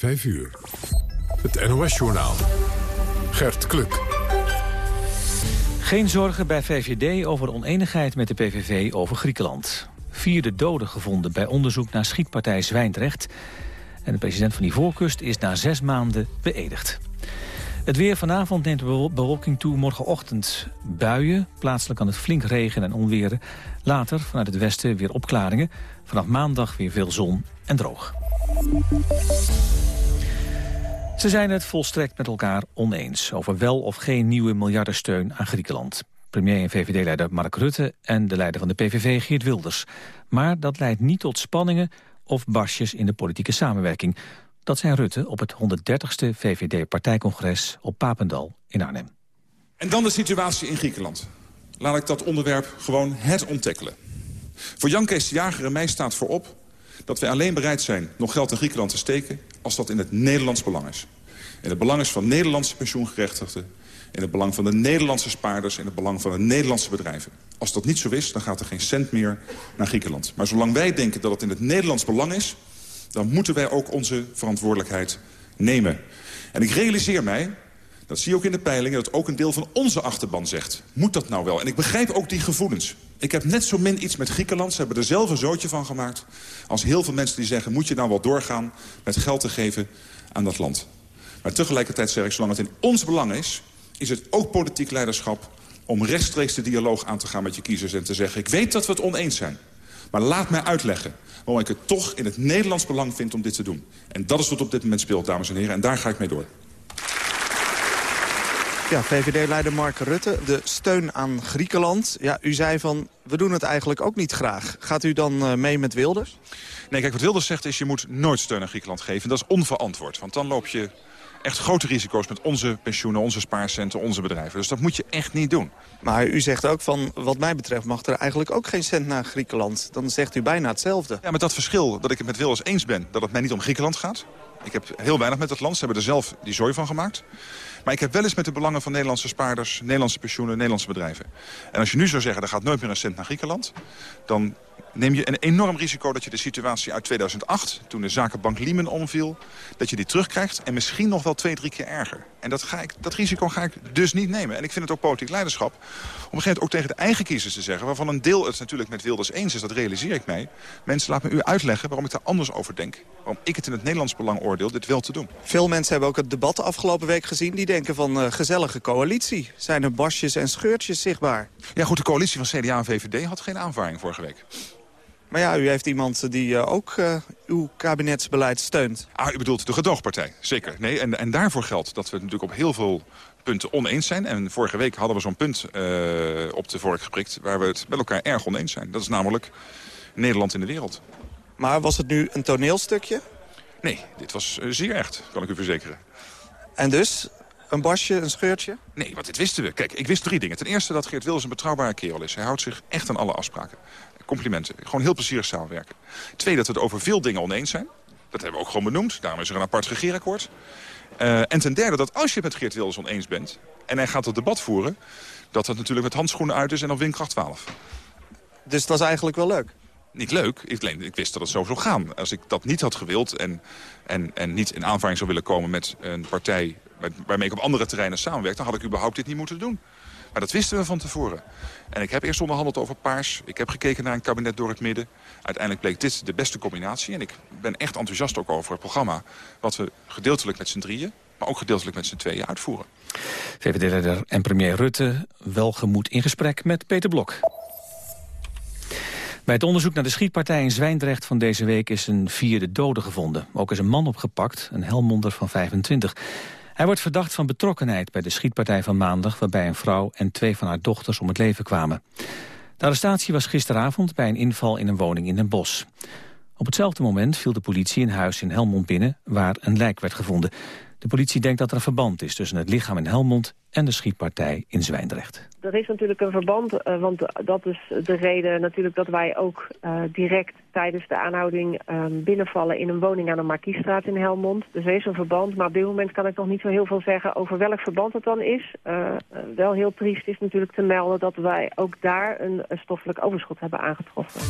5 uur. Het NOS-journaal. Gert Kluk. Geen zorgen bij VVD over oneenigheid met de PVV over Griekenland. Vierde doden gevonden bij onderzoek naar schietpartij Zwijndrecht. En de president van Ivoorkust is na zes maanden beëdigd. Het weer vanavond neemt de bewolking toe. Morgenochtend buien. Plaatselijk kan het flink regen en onweren. Later vanuit het westen weer opklaringen. Vanaf maandag weer veel zon en droog. Ze zijn het volstrekt met elkaar oneens over wel of geen nieuwe miljardensteun aan Griekenland. Premier en VVD-leider Mark Rutte en de leider van de PVV Geert Wilders. Maar dat leidt niet tot spanningen of barsjes in de politieke samenwerking. Dat zijn Rutte op het 130ste VVD-partijcongres op Papendal in Arnhem. En dan de situatie in Griekenland. Laat ik dat onderwerp gewoon het onttackelen. Voor Jan Kees Jager en mij staat voorop dat wij alleen bereid zijn nog geld in Griekenland te steken... als dat in het Nederlands belang is. In het belang is van Nederlandse pensioengerechtigden... in het belang van de Nederlandse spaarders... in het belang van de Nederlandse bedrijven. Als dat niet zo is, dan gaat er geen cent meer naar Griekenland. Maar zolang wij denken dat het in het Nederlands belang is... dan moeten wij ook onze verantwoordelijkheid nemen. En ik realiseer mij dat zie je ook in de peilingen, dat ook een deel van onze achterban zegt. Moet dat nou wel? En ik begrijp ook die gevoelens. Ik heb net zo min iets met Griekenland. Ze hebben er zelf een zootje van gemaakt. Als heel veel mensen die zeggen, moet je nou wel doorgaan met geld te geven aan dat land. Maar tegelijkertijd zeg ik, zolang het in ons belang is... is het ook politiek leiderschap om rechtstreeks de dialoog aan te gaan met je kiezers... en te zeggen, ik weet dat we het oneens zijn. Maar laat mij uitleggen waarom ik het toch in het Nederlands belang vind om dit te doen. En dat is wat op dit moment speelt, dames en heren. En daar ga ik mee door. Ja, VVD-leider Mark Rutte, de steun aan Griekenland. Ja, u zei van, we doen het eigenlijk ook niet graag. Gaat u dan uh, mee met Wilders? Nee, kijk, wat Wilders zegt is, je moet nooit steun aan Griekenland geven. Dat is onverantwoord, want dan loop je echt grote risico's met onze pensioenen, onze spaarcenten, onze bedrijven. Dus dat moet je echt niet doen. Maar u zegt ook van, wat mij betreft mag er eigenlijk ook geen cent naar Griekenland. Dan zegt u bijna hetzelfde. Ja, met dat verschil dat ik het met Wilders eens ben dat het mij niet om Griekenland gaat. Ik heb heel weinig met het land, ze hebben er zelf die zooi van gemaakt. Maar ik heb wel eens met de belangen van Nederlandse spaarders... Nederlandse pensioenen, Nederlandse bedrijven. En als je nu zou zeggen, er gaat nooit meer een cent naar Griekenland... dan neem je een enorm risico dat je de situatie uit 2008... toen de zakenbank Lehman omviel, dat je die terugkrijgt... en misschien nog wel twee, drie keer erger. En dat, ga ik, dat risico ga ik dus niet nemen. En ik vind het ook politiek leiderschap... om op een gegeven moment ook tegen de eigen kiezers te zeggen... waarvan een deel het natuurlijk met Wilders eens is, dat realiseer ik mij. Mensen, laat me u uitleggen waarom ik daar anders over denk. Waarom ik het in het Nederlands belang oordeel dit wel te doen. Veel mensen hebben ook het debat de afgelopen week gezien... die denken van uh, gezellige coalitie. Zijn er basjes en scheurtjes zichtbaar? Ja goed, de coalitie van CDA en VVD had geen aanvaring vorige week. Maar ja, u heeft iemand die uh, ook uh, uw kabinetsbeleid steunt. Ah, u bedoelt de gedoogpartij, zeker. Nee, en, en daarvoor geldt dat we natuurlijk op heel veel punten oneens zijn. En vorige week hadden we zo'n punt uh, op de vork geprikt... waar we het met elkaar erg oneens zijn. Dat is namelijk Nederland in de wereld. Maar was het nu een toneelstukje? Nee, dit was zeer echt, kan ik u verzekeren. En dus, een basje, een scheurtje? Nee, want dit wisten we. Kijk, ik wist drie dingen. Ten eerste dat Geert Wilders een betrouwbare kerel is. Hij houdt zich echt aan alle afspraken complimenten. Gewoon heel plezierig samenwerken. Twee, dat we het over veel dingen oneens zijn. Dat hebben we ook gewoon benoemd. Daarom is er een apart regeerakkoord. Uh, en ten derde dat als je het met Geert Wilders oneens bent... en hij gaat het debat voeren... dat dat natuurlijk met handschoenen uit is en op windkracht 12. Dus dat was eigenlijk wel leuk? Niet leuk. Ik, ik wist dat het zo zou gaan. Als ik dat niet had gewild en, en, en niet in aanvaring zou willen komen... met een partij waarmee ik op andere terreinen samenwerk... dan had ik überhaupt dit niet moeten doen. Maar dat wisten we van tevoren. En ik heb eerst onderhandeld over paars. Ik heb gekeken naar een kabinet door het midden. Uiteindelijk bleek dit de beste combinatie. En ik ben echt enthousiast ook over het programma... wat we gedeeltelijk met z'n drieën, maar ook gedeeltelijk met z'n tweeën uitvoeren. VVD-leider en premier Rutte welgemoed in gesprek met Peter Blok. Bij het onderzoek naar de schietpartij in Zwijndrecht van deze week is een vierde dode gevonden. Ook is een man opgepakt, een Helmonder van 25. Hij wordt verdacht van betrokkenheid bij de schietpartij van maandag... waarbij een vrouw en twee van haar dochters om het leven kwamen. De arrestatie was gisteravond bij een inval in een woning in Den Bosch. Op hetzelfde moment viel de politie een huis in Helmond binnen... waar een lijk werd gevonden. De politie denkt dat er een verband is tussen het lichaam in Helmond en de schietpartij in Zwijndrecht. Er is natuurlijk een verband, uh, want dat is de reden natuurlijk dat wij ook uh, direct tijdens de aanhouding uh, binnenvallen in een woning aan de Markiesstraat in Helmond. Dus er is een verband, maar op dit moment kan ik nog niet zo heel veel zeggen over welk verband het dan is. Uh, wel heel triest is natuurlijk te melden dat wij ook daar een stoffelijk overschot hebben aangetroffen.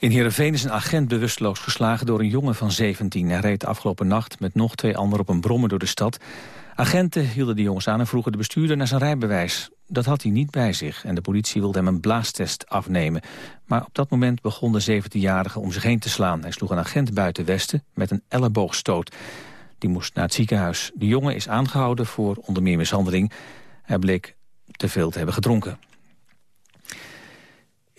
In Heerenveen is een agent bewusteloos geslagen door een jongen van 17. Hij reed afgelopen nacht met nog twee anderen op een brommer door de stad. Agenten hielden de jongens aan en vroegen de bestuurder naar zijn rijbewijs. Dat had hij niet bij zich en de politie wilde hem een blaastest afnemen. Maar op dat moment begon de 17-jarige om zich heen te slaan. Hij sloeg een agent buiten Westen met een elleboogstoot. Die moest naar het ziekenhuis. De jongen is aangehouden voor onder meer mishandeling. Hij bleek te veel te hebben gedronken.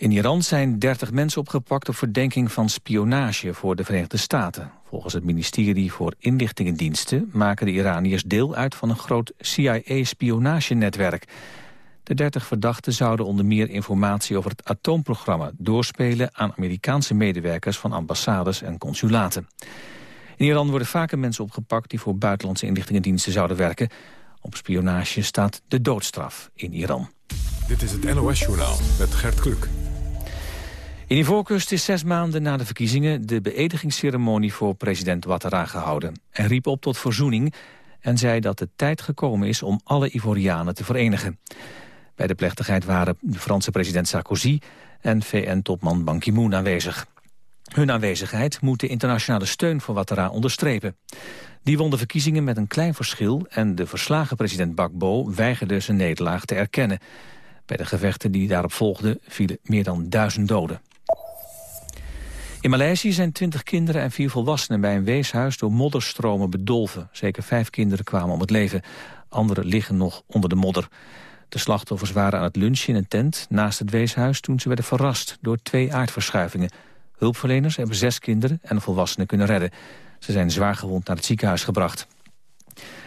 In Iran zijn 30 mensen opgepakt op verdenking van spionage voor de Verenigde Staten. Volgens het ministerie voor Inlichtingendiensten maken de Iraniërs deel uit van een groot CIA-spionagenetwerk. De 30 verdachten zouden onder meer informatie over het atoomprogramma doorspelen aan Amerikaanse medewerkers van ambassades en consulaten. In Iran worden vaker mensen opgepakt die voor buitenlandse inlichtingendiensten zouden werken. Op spionage staat de doodstraf in Iran. Dit is het NOS-journaal met Gert Kluk. In Ivoorkust is zes maanden na de verkiezingen de beëdigingsceremonie voor president Ouattara gehouden. Hij riep op tot verzoening en zei dat de tijd gekomen is om alle Ivorianen te verenigen. Bij de plechtigheid waren de Franse president Sarkozy en VN-topman Ban Ki-moon aanwezig. Hun aanwezigheid moet de internationale steun voor Ouattara onderstrepen. Die won de verkiezingen met een klein verschil en de verslagen president Bakbo weigerde zijn nederlaag te erkennen. Bij de gevechten die daarop volgden vielen meer dan duizend doden. In Maleisië zijn twintig kinderen en vier volwassenen bij een weeshuis door modderstromen bedolven. Zeker vijf kinderen kwamen om het leven. Anderen liggen nog onder de modder. De slachtoffers waren aan het lunchen in een tent naast het weeshuis... toen ze werden verrast door twee aardverschuivingen. Hulpverleners hebben zes kinderen en een volwassene kunnen redden. Ze zijn zwaargewond naar het ziekenhuis gebracht.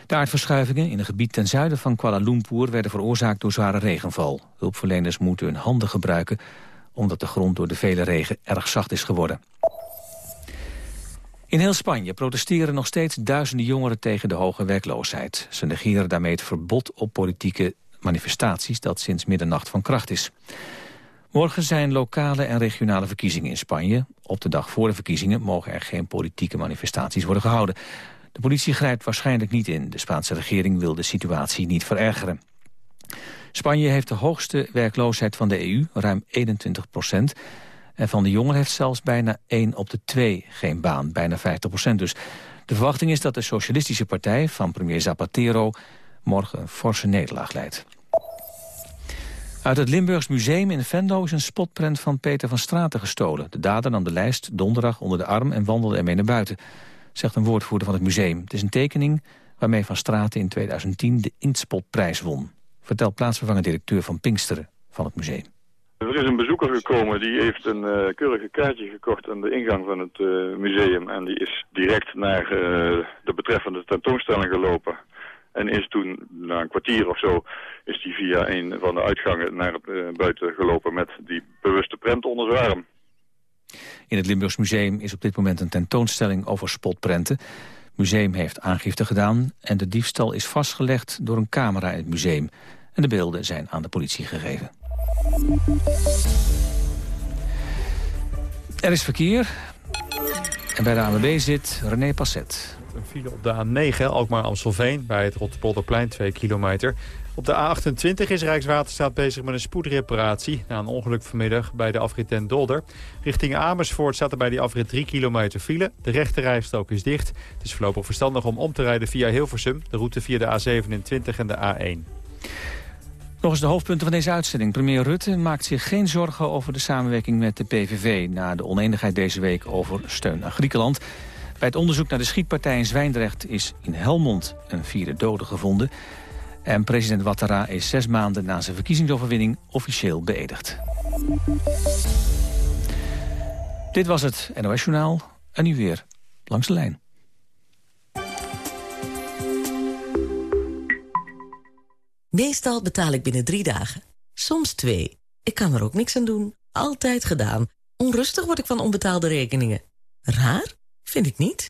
De aardverschuivingen in een gebied ten zuiden van Kuala Lumpur... werden veroorzaakt door zware regenval. Hulpverleners moeten hun handen gebruiken omdat de grond door de vele regen erg zacht is geworden. In heel Spanje protesteren nog steeds duizenden jongeren tegen de hoge werkloosheid. Ze negeren daarmee het verbod op politieke manifestaties dat sinds middernacht van kracht is. Morgen zijn lokale en regionale verkiezingen in Spanje. Op de dag voor de verkiezingen mogen er geen politieke manifestaties worden gehouden. De politie grijpt waarschijnlijk niet in. De Spaanse regering wil de situatie niet verergeren. Spanje heeft de hoogste werkloosheid van de EU, ruim 21 procent. En van de jongeren heeft zelfs bijna 1 op de 2 geen baan, bijna 50 procent dus. De verwachting is dat de Socialistische Partij van premier Zapatero morgen een forse nederlaag leidt. Uit het Limburgs Museum in Venlo is een spotprent van Peter van Straten gestolen. De dader nam de lijst donderdag onder de arm en wandelde ermee naar buiten, zegt een woordvoerder van het museum. Het is een tekening waarmee Van Straten in 2010 de Intspotprijs won vertelt plaatsvervangend directeur van Pinksteren van het museum. Er is een bezoeker gekomen die heeft een uh, keurige kaartje gekocht aan de ingang van het uh, museum. En die is direct naar uh, de betreffende tentoonstelling gelopen. En is toen, na een kwartier of zo, is hij via een van de uitgangen naar buiten gelopen met die bewuste prent onder zijn arm. In het Limburgs Museum is op dit moment een tentoonstelling over spotprenten. Museum heeft aangifte gedaan en de diefstal is vastgelegd door een camera in het museum. En de beelden zijn aan de politie gegeven. Er is verkeer. En bij de ANWB zit René Passet. Een file op de A9, Alkmaar-Amstelveen, bij het Rotterpolderplein, 2 kilometer. Op de A28 is Rijkswaterstaat bezig met een spoedreparatie... na een ongeluk vanmiddag bij de afrit Den Dolder. Richting Amersfoort staat er bij die afrit 3 kilometer file. De rechterrijstrook is dicht. Het is voorlopig verstandig om om te rijden via Hilversum... de route via de A27 en de A1. Nog eens de hoofdpunten van deze uitzending. Premier Rutte maakt zich geen zorgen over de samenwerking met de PVV... na de oneenigheid deze week over steun aan Griekenland. Bij het onderzoek naar de schietpartij in Zwijndrecht is in Helmond een vierde dode gevonden... En president Ouattara is zes maanden na zijn verkiezingsoverwinning officieel beëdigd. Dit was het NOS Journaal. En nu weer langs de lijn. Meestal betaal ik binnen drie dagen. Soms twee. Ik kan er ook niks aan doen. Altijd gedaan. Onrustig word ik van onbetaalde rekeningen. Raar? Vind ik niet.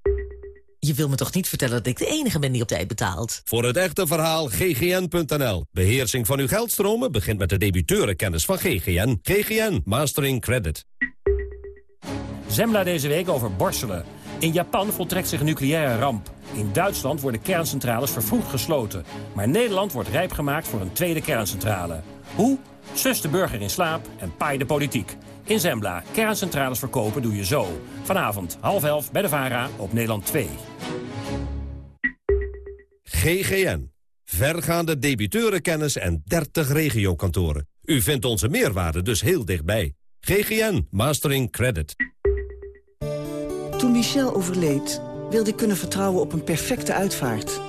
wil me toch niet vertellen dat ik de enige ben die op tijd betaalt? Voor het echte verhaal ggn.nl. Beheersing van uw geldstromen begint met de debiteurenkennis van GGN. GGN Mastering Credit. Zembla deze week over borstelen. In Japan voltrekt zich een nucleaire ramp. In Duitsland worden kerncentrales vervroegd gesloten. Maar Nederland wordt rijp gemaakt voor een tweede kerncentrale. Hoe? Sus de burger in slaap en paai de politiek. In Zembla, kerncentrales verkopen doe je zo. Vanavond, half elf, bij de VARA, op Nederland 2. GGN. Vergaande debiteurenkennis en 30 regiokantoren. U vindt onze meerwaarde dus heel dichtbij. GGN Mastering Credit. Toen Michel overleed, wilde ik kunnen vertrouwen op een perfecte uitvaart.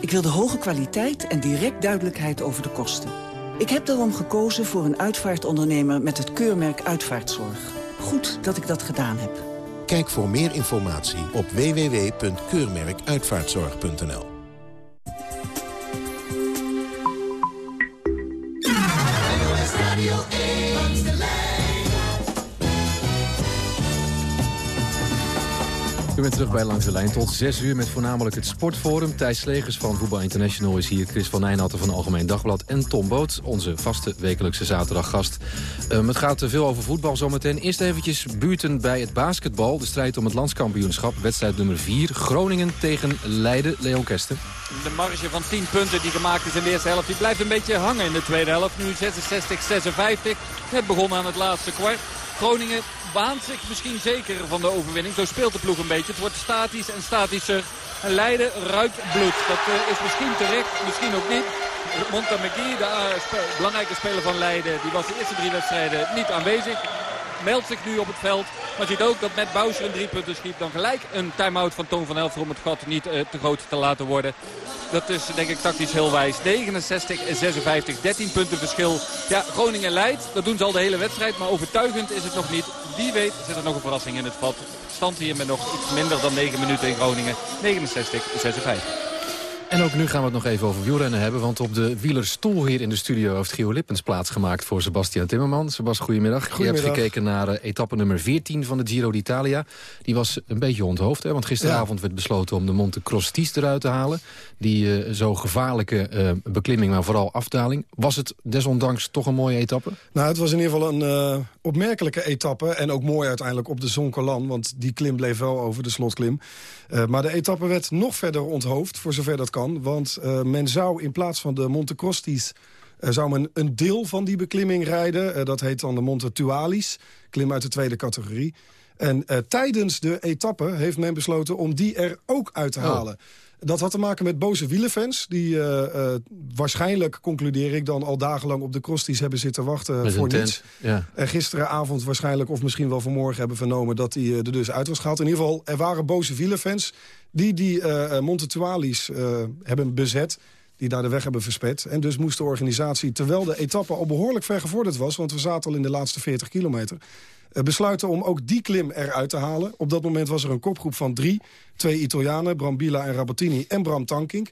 Ik wilde hoge kwaliteit en direct duidelijkheid over de kosten. Ik heb daarom gekozen voor een uitvaartondernemer met het keurmerk Uitvaartzorg. Goed dat ik dat gedaan heb. Kijk voor meer informatie op www.keurmerkuitvaartzorg.nl U bent terug bij Langs de Lijn tot 6 uur met voornamelijk het Sportforum. Thijs Slegers van Voetbal International is hier. Chris van Nijnatten van Algemeen Dagblad. En Tom Boot, onze vaste wekelijkse zaterdaggast. Um, het gaat veel over voetbal zometeen. Eerst eventjes buurten bij het basketbal. De strijd om het landskampioenschap. Wedstrijd nummer 4. Groningen tegen Leiden. Leon Kesten. De marge van 10 punten die gemaakt is in de eerste helft... die blijft een beetje hangen in de tweede helft. Nu 66-56. Net begonnen aan het laatste kwart. Groningen baant zich misschien zeker van de overwinning. Zo speelt de ploeg een beetje. Het wordt statisch en statischer. En Leiden ruikt bloed. Dat uh, is misschien terecht, misschien ook niet. Monta McGee, de spe belangrijke speler van Leiden, die was de eerste drie wedstrijden niet aanwezig. Meldt zich nu op het veld. Maar ziet ook dat met Boucher een drie punten schiet. Dan gelijk een time-out van Toon van Elfer om het gat niet uh, te groot te laten worden. Dat is denk ik tactisch heel wijs. 69 en 56, 13 punten verschil. Ja, Groningen leidt. Dat doen ze al de hele wedstrijd. Maar overtuigend is het nog niet. Wie weet zit er nog een verrassing in het vat. Stand hier met nog iets minder dan 9 minuten in Groningen. 69, 56. En ook nu gaan we het nog even over wielrennen hebben. Want op de wielerstoel hier in de studio heeft Gio Lippens plaatsgemaakt voor Sebastian Timmerman. Sebas, goedemiddag. goedemiddag. Je hebt gekeken naar uh, etappe nummer 14 van de Giro d'Italia. Die was een beetje onthoofd, hè? want gisteravond ja. werd besloten om de Monte Crostis eruit te halen. Die uh, zo gevaarlijke uh, beklimming, maar vooral afdaling. Was het desondanks toch een mooie etappe? Nou, het was in ieder geval een opmerkelijke etappe. En ook mooi uiteindelijk op de Zonkerland. Want die klim bleef wel over de slotklim. Maar de etappe werd nog verder onthoofd, voor zover dat kan. Want uh, men zou in plaats van de Monte Crostis... Uh, zou men een deel van die beklimming rijden. Dat heet dan de Monte Tualis. Klim uit de tweede categorie. En tijdens de etappe heeft men besloten om die er ook uit te halen. Oh. Dat had te maken met boze wielenfans. Die uh, uh, waarschijnlijk, concludeer ik dan, al dagenlang op de crosties hebben zitten wachten met voor niets. Ja. En gisteravond waarschijnlijk, of misschien wel vanmorgen, hebben vernomen dat hij er dus uit was gehaald. In ieder geval, er waren boze wielenfans die die uh, Montetualis hebben bezet die daar de weg hebben verspet. En dus moest de organisatie, terwijl de etappe al behoorlijk ver gevorderd was... want we zaten al in de laatste 40 kilometer... Uh, besluiten om ook die klim eruit te halen. Op dat moment was er een kopgroep van drie. Twee Italianen, Bram Bila en Rabatini en Bram Tankink.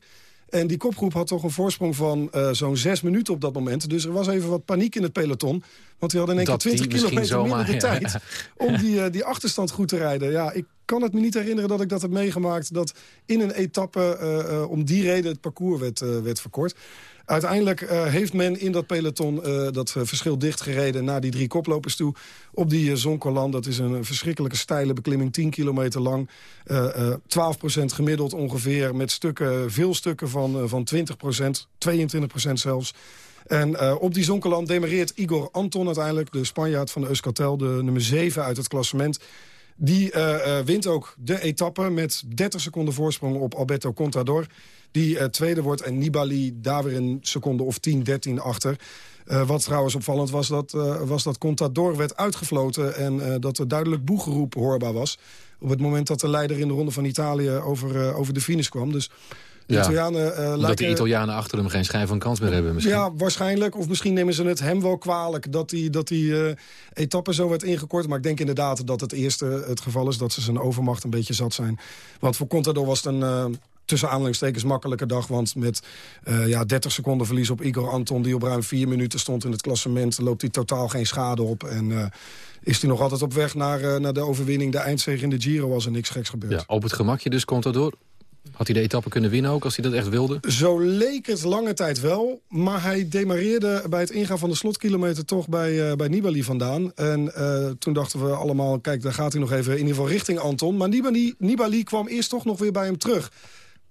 En die kopgroep had toch een voorsprong van uh, zo'n zes minuten op dat moment. Dus er was even wat paniek in het peloton. Want die hadden in één keer 20 kilometer zomaar, minder de ja. tijd... om die, uh, die achterstand goed te rijden. Ja, ik kan het me niet herinneren dat ik dat heb meegemaakt... dat in een etappe uh, om die reden het parcours werd, werd verkort. Uiteindelijk uh, heeft men in dat peloton uh, dat uh, verschil dichtgereden... naar die drie koplopers toe op die uh. Dat is een verschrikkelijke steile beklimming, 10 kilometer lang. 12% gemiddeld ongeveer, met stukken, veel stukken van, van 20% 22% zelfs. En op die Zonkerland demareert Igor Anton uiteindelijk... de Spanjaard van de Euskaltel, de nummer 7 uit het klassement... Die wint ook de etappe met 30 seconden voorsprong op Alberto Contador. Die uh, tweede wordt en Nibali daar weer een seconde of 10, 13 achter. wat trouwens opvallend was, dat, was dat Contador werd uitgefloten... en dat er duidelijk boegeroep hoorbaar was. Op het moment dat de leider in de Ronde van Italië over, over de finish kwam. Dus de ja, Italianen, uh, de Italianen achter hem geen schijn van kans meer hebben misschien. Ja, waarschijnlijk. Of misschien nemen ze het hem wel kwalijk dat die, dat die uh, etappe zo werd ingekort. Maar ik denk inderdaad dat het eerste het geval is dat ze zijn overmacht een beetje zat zijn. Want voor Contador was het een... Uh, tussen aanhalingstekens makkelijke dag. Want met uh, ja, 30 seconden verlies op Igor Anton... die op ruim vier minuten stond in het klassement... loopt hij totaal geen schade op. En uh, is hij nog altijd op weg naar, uh, naar de overwinning. De eindzege in de Giro als er niks geks gebeurt. Ja, op het gemakje dus Contador. Had hij de etappe kunnen winnen ook, als hij dat echt wilde? Zo leek het lange tijd wel. Maar hij demareerde bij het ingaan van de slotkilometer toch bij, uh, bij Nibali vandaan. En uh, toen dachten we allemaal, kijk, daar gaat hij nog even in ieder geval richting Anton. Maar Nibali, Nibali kwam eerst toch nog weer bij hem terug.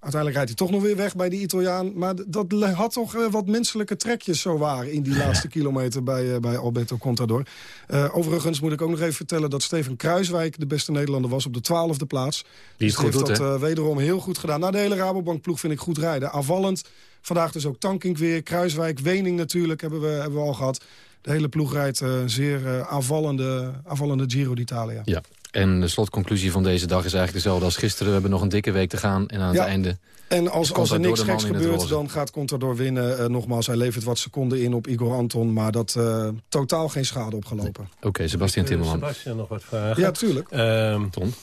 Uiteindelijk rijdt hij toch nog weer weg bij die Italiaan. Maar dat had toch uh, wat menselijke trekjes zo waar... in die laatste kilometer bij, uh, bij Alberto Contador. Uh, overigens moet ik ook nog even vertellen... dat Steven Kruiswijk de beste Nederlander was op de twaalfde plaats. Die dus goed heeft doet, dat wederom heel goed gedaan. Nou, de hele Rabobank-ploeg vind ik goed rijden. Aanvallend. Vandaag dus ook Tankink weer. Kruiswijk, Wening natuurlijk hebben we, hebben we al gehad. De hele ploeg rijdt een zeer aanvallende, aanvallende Giro d'Italia. Ja, en de slotconclusie van deze dag is eigenlijk dezelfde als gisteren. We hebben nog een dikke week te gaan en aan ja. het einde... En als, als er niks geks gebeurt, dan gaat Contador winnen. Uh, nogmaals, hij levert wat seconden in op Igor Anton... maar dat uh, totaal geen schade opgelopen. Oké, okay, Sebastian Timmerman. Sebastian, nog wat vragen. Ja, tuurlijk. Uh, Ton?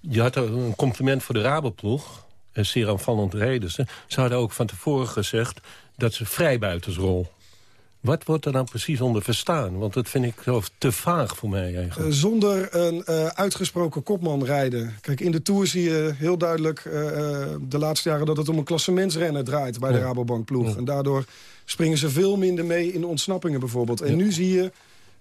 Je had een compliment voor de Raboploeg. Een zeer aanvallend reden. Ze hadden ook van tevoren gezegd dat ze vrijbuitersrol wat wordt er dan precies onder verstaan? Want dat vind ik zo te vaag voor mij eigenlijk. Uh, zonder een uh, uitgesproken kopman rijden. Kijk, in de Tour zie je heel duidelijk uh, de laatste jaren... dat het om een klassementsrenner draait bij de. Rabobank ploeg. Ja. En daardoor springen ze veel minder mee in ontsnappingen bijvoorbeeld. En Ja. nu zie je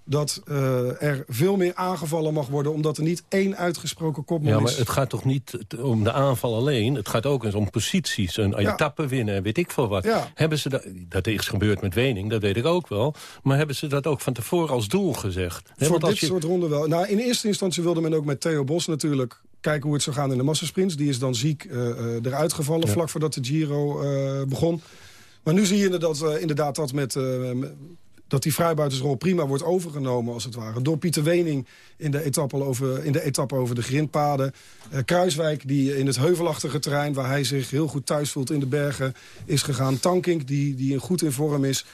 dat uh, er veel meer aangevallen mag worden... omdat er niet één uitgesproken kopman Ja, maar is. het gaat toch niet om de aanval alleen? Het gaat ook eens om posities, een Ja. etappe winnen, weet ik veel wat. Ja. Hebben ze dat, dat is gebeurd met Wening, dat weet ik ook wel. Maar hebben ze dat ook van tevoren als doel gezegd? Voor dit je- soort ronden wel. Nou, in eerste instantie wilde men ook met Theo Bos natuurlijk kijken hoe het zou gaan in de massasprints. Die is dan ziek eh, eh, eruit gevallen Ja. vlak voordat de Giro eh, begon. Maar nu zie je inderdaad, eh, inderdaad dat met... dat die vrijbuitersrol prima wordt overgenomen, als het ware. Door Pieter Wening in de etappe over, in de, etappe over de grindpaden. Eh, Kruiswijk, die in het heuvelachtige terrein... waar hij zich heel goed thuis voelt in de bergen, is gegaan. Tankink, die, die goed in vorm is.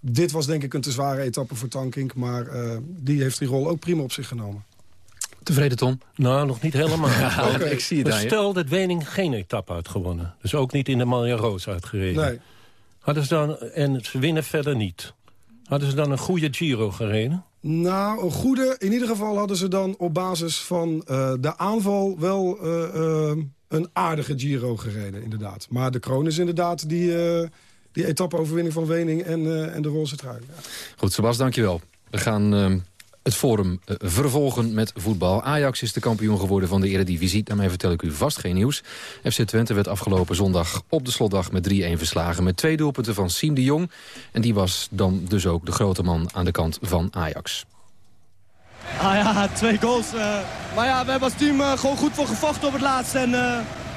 Dit was denk ik een te zware etappe voor Tankink... maar eh, die heeft die rol ook prima op zich genomen. Tevreden, Tom? Nou, nog niet helemaal. Ja, ik zie het maar. Stel dat Wening geen etappe had gewonnen. Dus ook niet in de Malja Roos uitgereden. Nee. Hadden ze dan, en ze winnen verder niet. Hadden ze dan een goede Giro gereden? Nou, een goede. In ieder geval hadden ze dan op basis van eh, de aanval wel eh, eh, een aardige Giro gereden, inderdaad. Maar de kroon is inderdaad die, eh die etappe-overwinning van Wening en, eh, en de roze trui. Ja. Goed, Sebas, dankjewel. We gaan ehm, het forum eh, vervolgen met voetbal. Ajax is de kampioen geworden van de Eredivisie. Daarmee vertel ik u vast geen nieuws. FC Twente werd afgelopen zondag op de slotdag met 3-1 verslagen... met twee doelpunten van Siem de Jong. En die was dan dus ook de grote man aan de kant van Ajax. Ah ja, twee goals. eh. maar ja, we hebben als team eh, gewoon goed voor gevochten op het laatst. En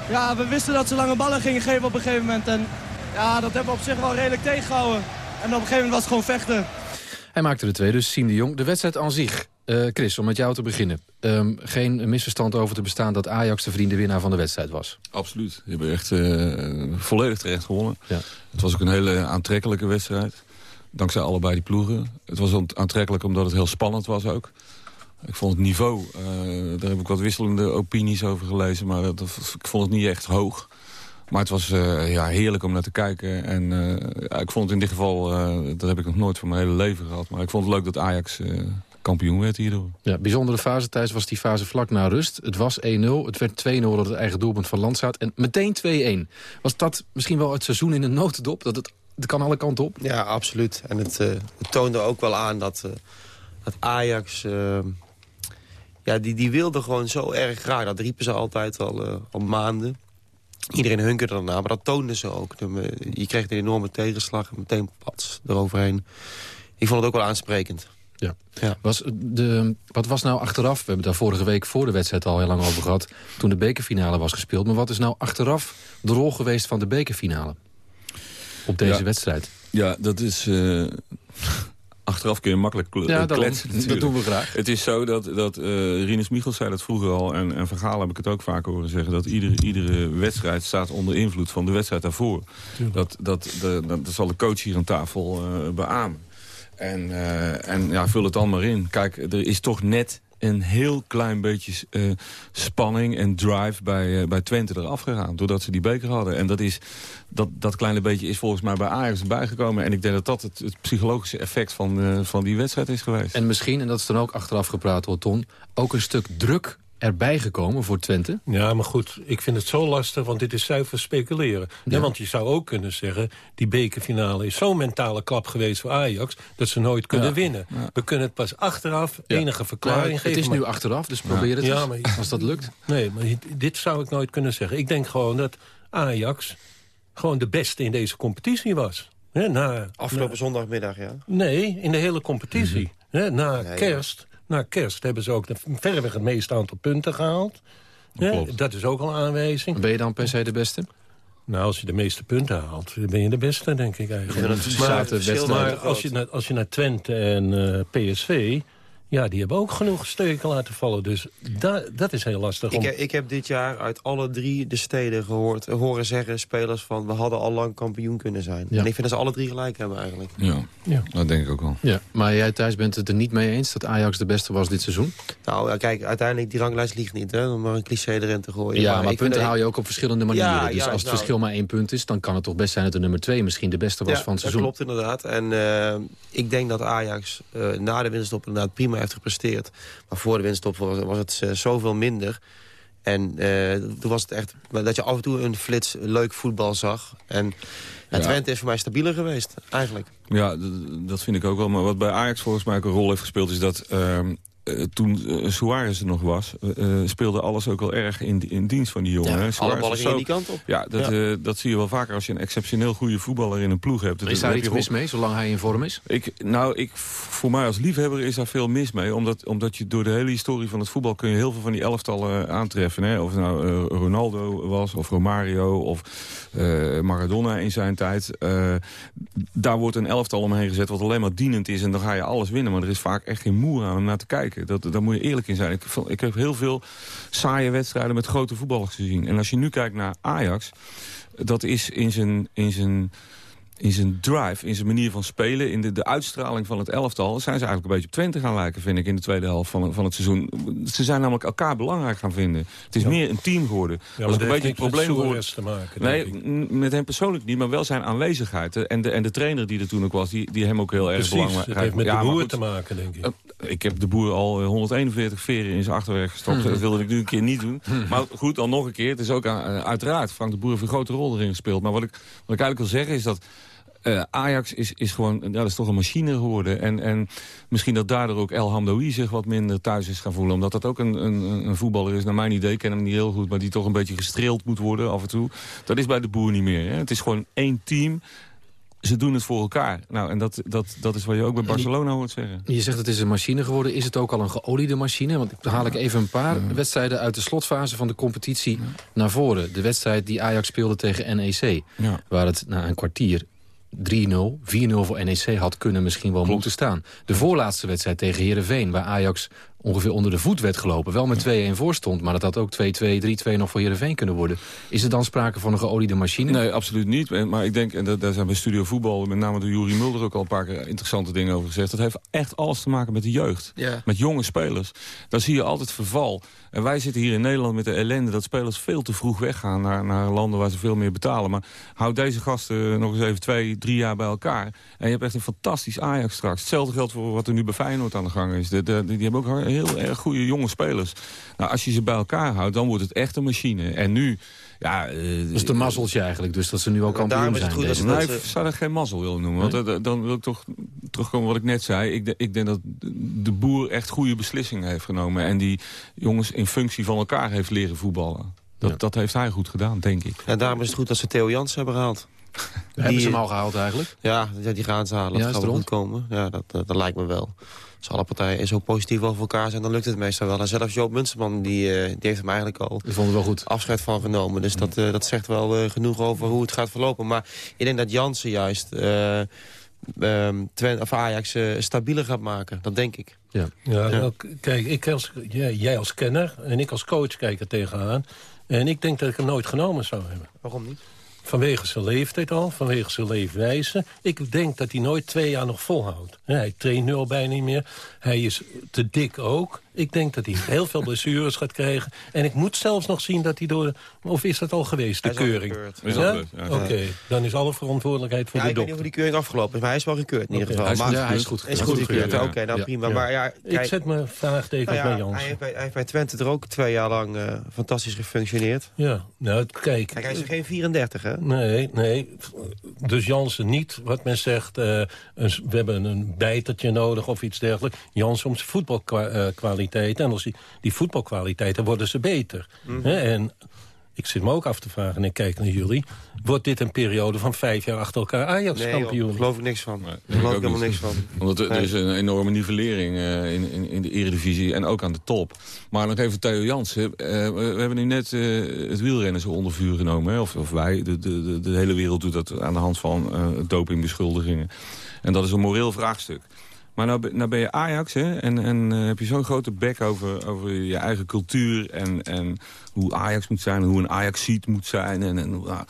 ja, we wisten dat ze lange ballen gingen geven op een gegeven moment. En ja, dat hebben we op zich wel redelijk tegengehouden. En op een gegeven moment was het gewoon vechten. Hij maakte de twee, dus Siem de Jong. De wedstrijd aan zich. Eh, Chris, om met jou te beginnen. Ehm, geen misverstand over te bestaan dat Ajax de vrienden winnaar van de wedstrijd was. Absoluut. Je hebt echt eh, volledig terecht gewonnen. Ja. Het was ook een hele aantrekkelijke wedstrijd. Dankzij allebei die ploegen. Het was aantrekkelijk omdat het heel spannend was ook. Ik vond het niveau, eh, daar heb ik wat wisselende opinies over gelezen... maar dat, ik vond het niet echt hoog. Maar het was eh, ja, heerlijk om naar te kijken. En eh, ja, ik vond het in dit geval, eh, dat heb ik nog nooit van mijn hele leven gehad... maar ik vond het leuk dat Ajax eh, kampioen werd hierdoor. Ja, bijzondere fase thuis was die fase vlak na rust. Het was 1-0, het werd 2-0 door het eigen doelpunt van Landsaat. En meteen 2-1. Was dat misschien wel het seizoen in een notendop? Dat het, het kan alle kanten op? Ja, absoluut. En het, eh, het toonde ook wel aan dat, eh, dat Ajax... eh, ja, die, die wilde gewoon zo erg graag. Dat riepen ze altijd al, eh, al maanden. Iedereen hunkerde ernaar, maar dat toonde ze ook. De- Je kreeg een enorme tegenslag en meteen pats eroverheen. Ik vond het ook wel aansprekend. Ja. Ja. Was de, wat was nou achteraf, we hebben daar vorige week voor de wedstrijd al heel lang over gehad... toen de bekerfinale was gespeeld. Maar wat is nou achteraf de rol geweest van de bekerfinale? Op deze Ja. wedstrijd. Ja, dat is... eh, achteraf kun je makkelijk Ja, daarom. kletsen Dat doen we graag. Het is zo dat, dat eh Rinus Michels zei dat vroeger al... en, en Vergaal heb ik het ook vaak horen zeggen... dat iedere, iedere wedstrijd staat onder invloed van de wedstrijd daarvoor. Dat, dat, de, dat, dat zal de coach hier aan tafel eh beamen. En, eh, en ja, vul het dan maar in. Kijk, er is toch net een heel klein beetje eh, spanning en drive bij, eh, bij Twente eraf gegaan. Doordat ze die beker hadden. En dat, is, dat, dat kleine beetje is volgens mij bij Ajax erbij gekomen. En ik denk dat dat het, het psychologische effect van, eh, van die wedstrijd is geweest. En misschien, en dat is dan ook achteraf gepraat door Ton... ook een stuk druk erbij gekomen voor Twente. Ja, maar goed, ik vind het zo lastig, want dit is zuiver speculeren. Ja. want je zou ook kunnen zeggen, die bekerfinale is zo'n mentale klap geweest voor Ajax... dat ze nooit kunnen Ja. winnen. Ja. We kunnen het pas achteraf Ja. enige verklaring Nou, het geven. is maar- nu achteraf, dus probeer het eens, als dat lukt. Nee, maar dit zou ik nooit kunnen zeggen. Ik denk gewoon dat Ajax gewoon de beste in deze competitie was. Hè, na, Afgelopen na- zondagmiddag, ja. Nee, in de hele competitie. Hè, na, ja. kerst, na kerst hebben ze ook de, verreweg het meeste aantal punten gehaald. Hè, dat is ook al een aanwijzing. Ben je dan per se de beste? Nou, als je de meeste punten haalt, dan ben je de beste, denk ik Ja, eigenlijk. verschil maar te als, je naar, als je naar Twente en eh, PSV... Ja, die hebben ook genoeg steken laten vallen. Dus da, dat is heel lastig. Ik, Om... heb- ik heb dit jaar uit alle drie de steden gehoord, horen zeggen spelers van... we hadden al lang kampioen kunnen zijn. Ja. En ik vind dat ze alle drie gelijk hebben eigenlijk. Ja, ja. dat denk ik ook wel. Ja, maar jij Thijs bent het er niet mee eens dat Ajax de beste was dit seizoen? Nou, ja, kijk, uiteindelijk die ranglijst ligt niet, hè, om maar een cliché erin te gooien. Ja, maar, ik vind punten haal je ook op verschillende manieren. Ja, dus als het nou. verschil maar één punt is... dan kan het toch best zijn dat de nummer twee misschien de beste was ja, van het seizoen. dat klopt inderdaad. En eh, ik denk dat Ajax eh, na de winststop inderdaad prima heeft gepresteerd. Maar voor de winststop was, was het eh, zoveel minder. En eh, toen was het echt dat je af en toe een flits leuk voetbal zag. En ja, Ja. Twente is voor mij stabieler geweest, eigenlijk. Ja, dat vind ik ook wel. Maar wat bij Ajax volgens mij ook een rol heeft gespeeld... is dat ehm, eh, toen eh, Suarez er nog was... eh, speelde alles ook wel erg in, in dienst van die jongen. Ja, alle Suarez ballen gingen die kant op. Ja, dat, Ja. eh, dat zie je wel vaker als je een exceptioneel goede voetballer in een ploeg hebt. Dat- Is daar iets je mis mee, zolang hij in vorm is? Ik, nou, ik, voor mij als liefhebber is daar veel mis mee. Omdat, omdat je door de hele historie van het voetbal... kun je heel veel van die elftallen aantreffen. Hè? Of het nou eh, Ronaldo was, of Romario, of eh, Maradona in zijn tijd. Eh, daar wordt een elftal omheen gezet wat alleen maar dienend is. En dan ga je alles winnen. Maar er is vaak echt geen moer aan om naar te kijken. Dat, daar moet je eerlijk in zijn. Ik, ik heb heel veel saaie wedstrijden met grote voetballers gezien. En als je nu kijkt naar Ajax... dat is in zijn... In zijn in zijn drive, in zijn manier van spelen... in de, de uitstraling van het elftal... zijn ze eigenlijk een beetje op Twente gaan lijken, vind ik... in de tweede helft van, van het seizoen. Ze zijn namelijk elkaar belangrijk gaan vinden. Het is Ja. meer een team geworden. Ja, dat is een beetje heeft het probleem met geworden. Te maken, Nee, met hem persoonlijk niet, maar wel zijn aanwezigheid. En de, en de trainer die er toen ook was, die, die hem ook heel erg Precies, belangrijk... het heeft met Ja, de boer goed, te maken, denk ik. eh, Ik heb de boer al eh, 141 veren in zijn achterwerk gestopt. Mhm. Dat wilde ik nu een keer niet doen. Maar goed, dan nog een keer. Het is ook eh, uiteraard, Frank de Boer heeft een grote rol erin gespeeld. Maar wat ik, wat ik eigenlijk wil zeggen is dat... eh, Ajax is, is gewoon, dat is toch een machine geworden. En, en misschien dat daardoor ook El Hamdoui zich wat minder thuis is gaan voelen. Omdat dat ook een, een, een voetballer is, naar mijn idee. Ik ken hem niet heel goed, maar die toch een beetje gestreeld moet worden af en toe. Dat is bij de boer niet meer. Hè. Het is gewoon één team. Ze doen het voor elkaar. Nou, en dat, dat, dat is wat je ook bij Barcelona hoort zeggen. Je zegt het is een machine geworden. Is het ook al een geoliede machine? Want dan haal ik even een paar wedstrijden uit de slotfase van de competitie naar voren. De wedstrijd die Ajax speelde tegen NEC. Ja. Waar het na een kwartier 3-0, 4-0 voor NEC had kunnen misschien wel moeten staan. De voorlaatste wedstrijd tegen Heerenveen, waar Ajax ongeveer onder de voet werd gelopen. Wel met 2-1 voor stond, maar dat had ook 2-2, 3-2 nog voor Heerenveen kunnen worden. Is er dan sprake van een geoliede machine? Nee, absoluut niet. Maar ik denk, en daar zijn bij Studio Voetbal... met name door Juri Mulder ook al een paar keer interessante dingen over gezegd... dat heeft echt alles te maken met de jeugd. Ja. Met jonge spelers. Daar zie je altijd verval. En wij zitten hier in Nederland met de ellende... dat spelers veel te vroeg weggaan naar, naar landen waar ze veel meer betalen. Maar houd deze gasten nog eens even twee, drie jaar bij elkaar... en je hebt echt een fantastisch Ajax straks. Hetzelfde geldt voor wat er nu bij Feyenoord aan de gang is. De, de- die hebben ook heel erg goede jonge spelers. Nou, als je ze bij elkaar houdt, dan wordt het echt een machine. En nu... Ja, eh, Dat is de mazzeltje eigenlijk, dus dat ze nu ook kampioen daarom is het zijn. goed dat ze ik zou dat geen mazzel willen noemen. Want Nee? eh, dan wil ik toch terugkomen wat ik net zei. Ik, de- ik denk dat de boer echt goede beslissingen heeft genomen. En die jongens in functie van elkaar heeft leren voetballen. Dat, Ja. dat heeft hij goed gedaan, denk ik. En daarom is het goed dat ze Theo Jans hebben gehaald. Hebben ze hem al gehaald eigenlijk? Ja, die gaan ze halen. Ja, dat gaat wel goed komen. Ja, dat, dat, dat lijkt me wel. Als alle partijen zo positief over elkaar zijn, dan lukt het meestal wel. En zelfs Joop Munsterman, die, eh, die heeft hem eigenlijk al we wel goed. afscheid van genomen. Dus dat, eh, dat zegt wel eh, genoeg over hoe het gaat verlopen. Maar ik denk dat Jansen juist eh, ehm, Twen- of Ajax eh, stabieler gaat maken. Dat denk ik. Ja. Ja, Ja. nou, kijk, ik als, jij, jij als kenner en ik als coach kijk er tegenaan. En ik denk dat ik hem nooit genomen zou hebben. Waarom niet? Vanwege zijn leeftijd al, vanwege zijn leefwijze. Ik denk dat hij nooit twee jaar nog volhoudt. Hij traint nu al bijna niet meer. Hij is te dik ook. Ik denk dat hij heel veel blessures gaat krijgen. En ik moet zelfs nog zien dat hij door... Of is dat al geweest, de Hij keuring? Is al Ja? gekeurd, ja. Oké, dan is alle verantwoordelijkheid voor Ja, de ik weet niet dokter. hoe die keuring afgelopen is, maar hij is wel gekeurd in ieder geval. Hij is Maar- Ja, hij is goed gekeurd. goed Goed gekeurd, gekeurd, oké, nou Ja. prima. Ja. Maar ja, Ik kijk, zet mijn vraagtekens nou ja, bij Jans. Hij heeft bij, hij heeft bij Twente er ook twee jaar lang eh, fantastisch gefunctioneerd. Ja, nou kijk. Kijk, hij is geen 34, hè? Nee, nee. Dus Jansen niet, wat men zegt, eh, een, we hebben een bijtertje nodig of iets dergelijks. Jansen om zijn voetbalkwaliteiten. En als die, die voetbalkwaliteiten worden ze beter. Mhm. Hè, En ik zit me ook af te vragen, en ik kijk naar jullie... wordt dit een periode van vijf jaar achter elkaar Nee, Ajax-kampioen? joh, daar geloof ik niks van. Daar Nee, geloof ik ook helemaal niks van. Omdat er, er Nee. is een enorme nivellering eh, in, in, in de eredivisie en ook aan de top. Maar nog even Theo Jansen. Eh, we, hebben nu net eh, het wielrennen zo onder vuur genomen. Hè? Of, of wij, de, de, de, de hele wereld doet dat aan de hand van eh dopingbeschuldigingen. En dat is een moreel vraagstuk. Maar nou, ben- nou ben je Ajax hè? en, en eh, heb je zo'n grote bek over, over je eigen cultuur... En, en hoe Ajax moet zijn hoe een Ajax-seat moet zijn. En, en, nou,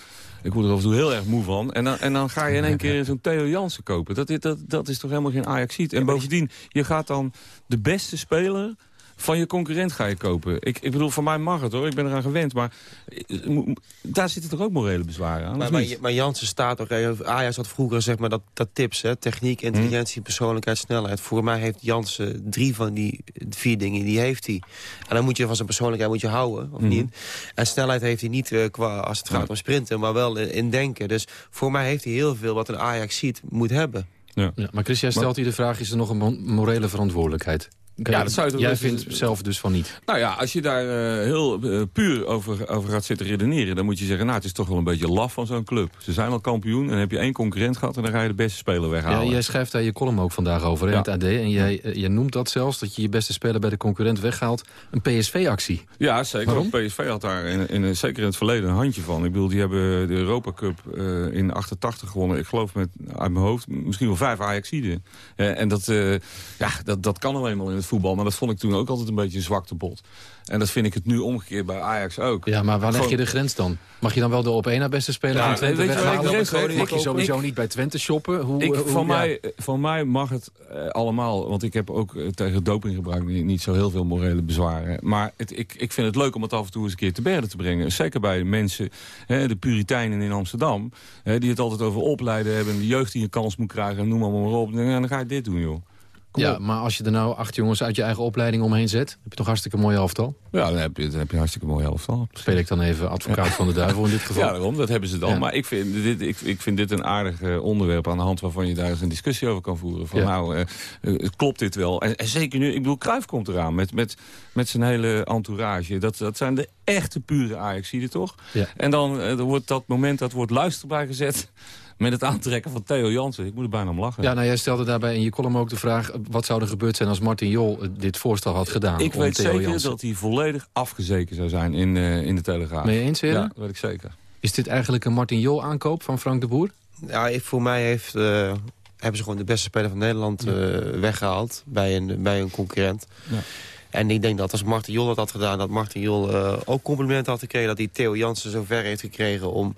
ik word er af en toe heel erg moe van. En dan, en dan ga je in één keer zo'n Theo Jansen kopen. Dat, is- dat, dat is toch helemaal geen Ajax-seat. En bovendien, je gaat dan de beste speler van je concurrent ga je kopen. Ik, ik bedoel, voor mij mag het hoor, ik ben eraan gewend. Maar eh, daar zitten toch ook morele bezwaren aan? Maar, maar, Jansen staat ook... eh, Ajax had vroeger zeg maar, dat, dat tips, hè, techniek, Hm. intelligentie, persoonlijkheid, snelheid. Voor mij heeft Jansen drie van die vier dingen, die heeft hij. En dan moet je van zijn persoonlijkheid moet je houden, of Hm. niet? En snelheid heeft hij niet eh, qua, als het gaat om sprinten, maar wel in, in denken. Dus voor mij heeft hij heel veel wat een Ajax ziet, moet hebben. Ja. Ja, maar Christian stelt hier de vraag, is er nog een mo- morele verantwoordelijkheid? Ja, dat zou je Jij vindt zelf dus van niet. Nou ja, als je daar eh, heel eh, puur over, over gaat zitten redeneren... dan moet je zeggen, nou, het is toch wel een beetje laf van zo'n club. Ze zijn al kampioen en dan heb je één concurrent gehad... en dan ga je de beste speler Ja, weghalen. jij schrijft daar je column ook vandaag over in Ja. het AD. En jij, eh, jij noemt dat zelfs, dat je je beste speler bij de concurrent weghaalt. Een PSV-actie. Ja, zeker. Waarom? PSV had daar in, in, zeker in het verleden een handje van. Ik bedoel, die hebben de Europa Cup in 88 gewonnen. Ik geloof met, uit mijn hoofd, misschien wel vijf Ajaxiden. En dat, ja, dat, dat kan nou eenmaal in het voetbal. Maar dat vond ik toen ook altijd een beetje een zwakte bot. En dat vind ik het nu omgekeerd bij Ajax ook. Ja, maar waar leg je de grens dan? Mag je dan wel de op één na beste speler Ja, van Twente weet je weghalen? leg? Mag je sowieso ik- niet bij Twente shoppen? Hoe, Ik, hoe- van, ja. mij, van mij mag het eh, allemaal, want ik heb ook eh, tegen dopinggebruik niet, niet zo heel veel morele bezwaren. Maar het, ik, ik vind het leuk om het af en toe eens een keer te berden te brengen. Zeker bij mensen, hè, de puriteinen in Amsterdam, hè, die het altijd over opleiden hebben. En de jeugd die een kans moet krijgen, noem allemaal maar op. En dan ga je dit doen, joh. Kom Ja, op. maar als je er nou acht jongens uit je eigen opleiding omheen zet... heb je toch hartstikke mooi elftal? Ja, dan heb je, dan heb je een hartstikke mooi elftal. Speel ik dan even advocaat van de duivel in dit geval? Ja, daarom, dat hebben ze dan. Ja. Maar ik vind, dit, ik, ik vind dit een aardig eh, onderwerp aan de hand waarvan je daar eens een discussie over kan voeren. Van Ja. nou, eh, eh, klopt dit wel? En, en zeker nu, ik bedoel, Cruijff komt eraan met, met, met zijn hele entourage. Dat, dat zijn de echte pure Ajaxiden, toch? Ja. En dan wordt dat moment, dat wordt luisterbaar gezet met het aantrekken van Theo Jansen. Ik moet er bijna om lachen. Ja, nou, jij stelde daarbij in je column ook de vraag... wat zou er gebeurd zijn als Martin Jol eh, dit voorstel had gedaan? ik weet Theo zeker Jansen? dat hij volledig afgezeken zou zijn in, eh, in de Telegraaf. Ben je eens, Heren? Ja, dat weet ik zeker. Is dit eigenlijk een Martin Jol aankoop van Frank de Boer? Ja, ik- voor mij heeft, eh, hebben ze gewoon de beste speler van Nederland eh, weggehaald bij een, bij een concurrent. Ja. En ik denk dat als Martin Jol dat had gedaan, dat Martin Jol eh, ook complimenten had gekregen. Dat hij Theo Jansen zo ver heeft gekregen om,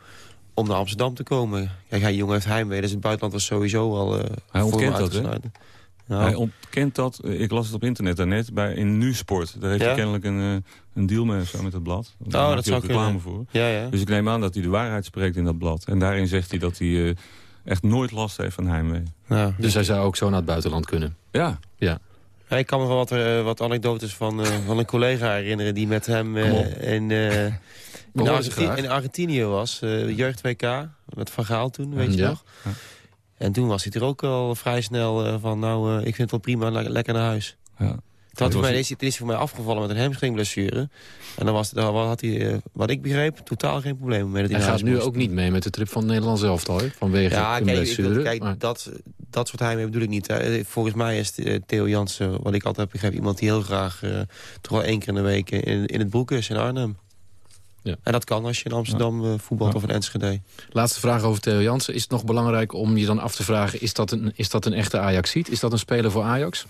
om naar Amsterdam te komen. Kijk, hij jongen heeft heimwee, dus het buitenland was sowieso al eh Hij ontkent dat, hè? Nou, Hij ontkent dat. Eh, Ik las het op internet daarnet bij in Nu-sport. Daar heeft Ja? hij kennelijk een, eh, een deal mee zo met het blad. Daar Oh, maakt dat hij ook reclame voor. Ja, ja. Dus ik neem aan dat hij de waarheid spreekt in dat blad. En daarin zegt hij dat hij eh, echt nooit last heeft van heimwee. Ja. Dus hij zou ook zo naar het buitenland kunnen? Ja. Ja. Ja, ik kan me wel wat, eh, wat anekdotes van, eh, van een collega herinneren... die met hem eh, in, in, horen ze graag. in Argentinië was. eh jeugd WK, met Van Gaal toen, weet je Ja. nog? En toen was hij er ook al vrij snel eh, van... nou, eh, ik vind het wel prima, le- lekker naar huis. Ja. Toen had was mij, hij- is, voor mij afgevallen met een hamstringblessure. En dan was, dan had hij, wat ik begreep, totaal geen probleem mee. Dat Hij gaat nu moest. ook niet mee met de trip van het Nederlands elftal, hè? Vanwege Ja, een kijk, ik blessure. wil- kijk maar- dat, dat soort heimwee bedoel ik niet. Hè. Volgens mij is Theo Jansen, wat ik altijd heb begrepen... iemand die heel graag toch wel één keer in de week in, in het broek is in Arnhem. Ja. En dat kan als je in Amsterdam eh, voetbalt of in Enschede. Laatste vraag over Theo Jansen. Is het nog belangrijk om je dan af te vragen... is dat een, is dat een echte Ajaxiet? Is dat een speler voor Ajax?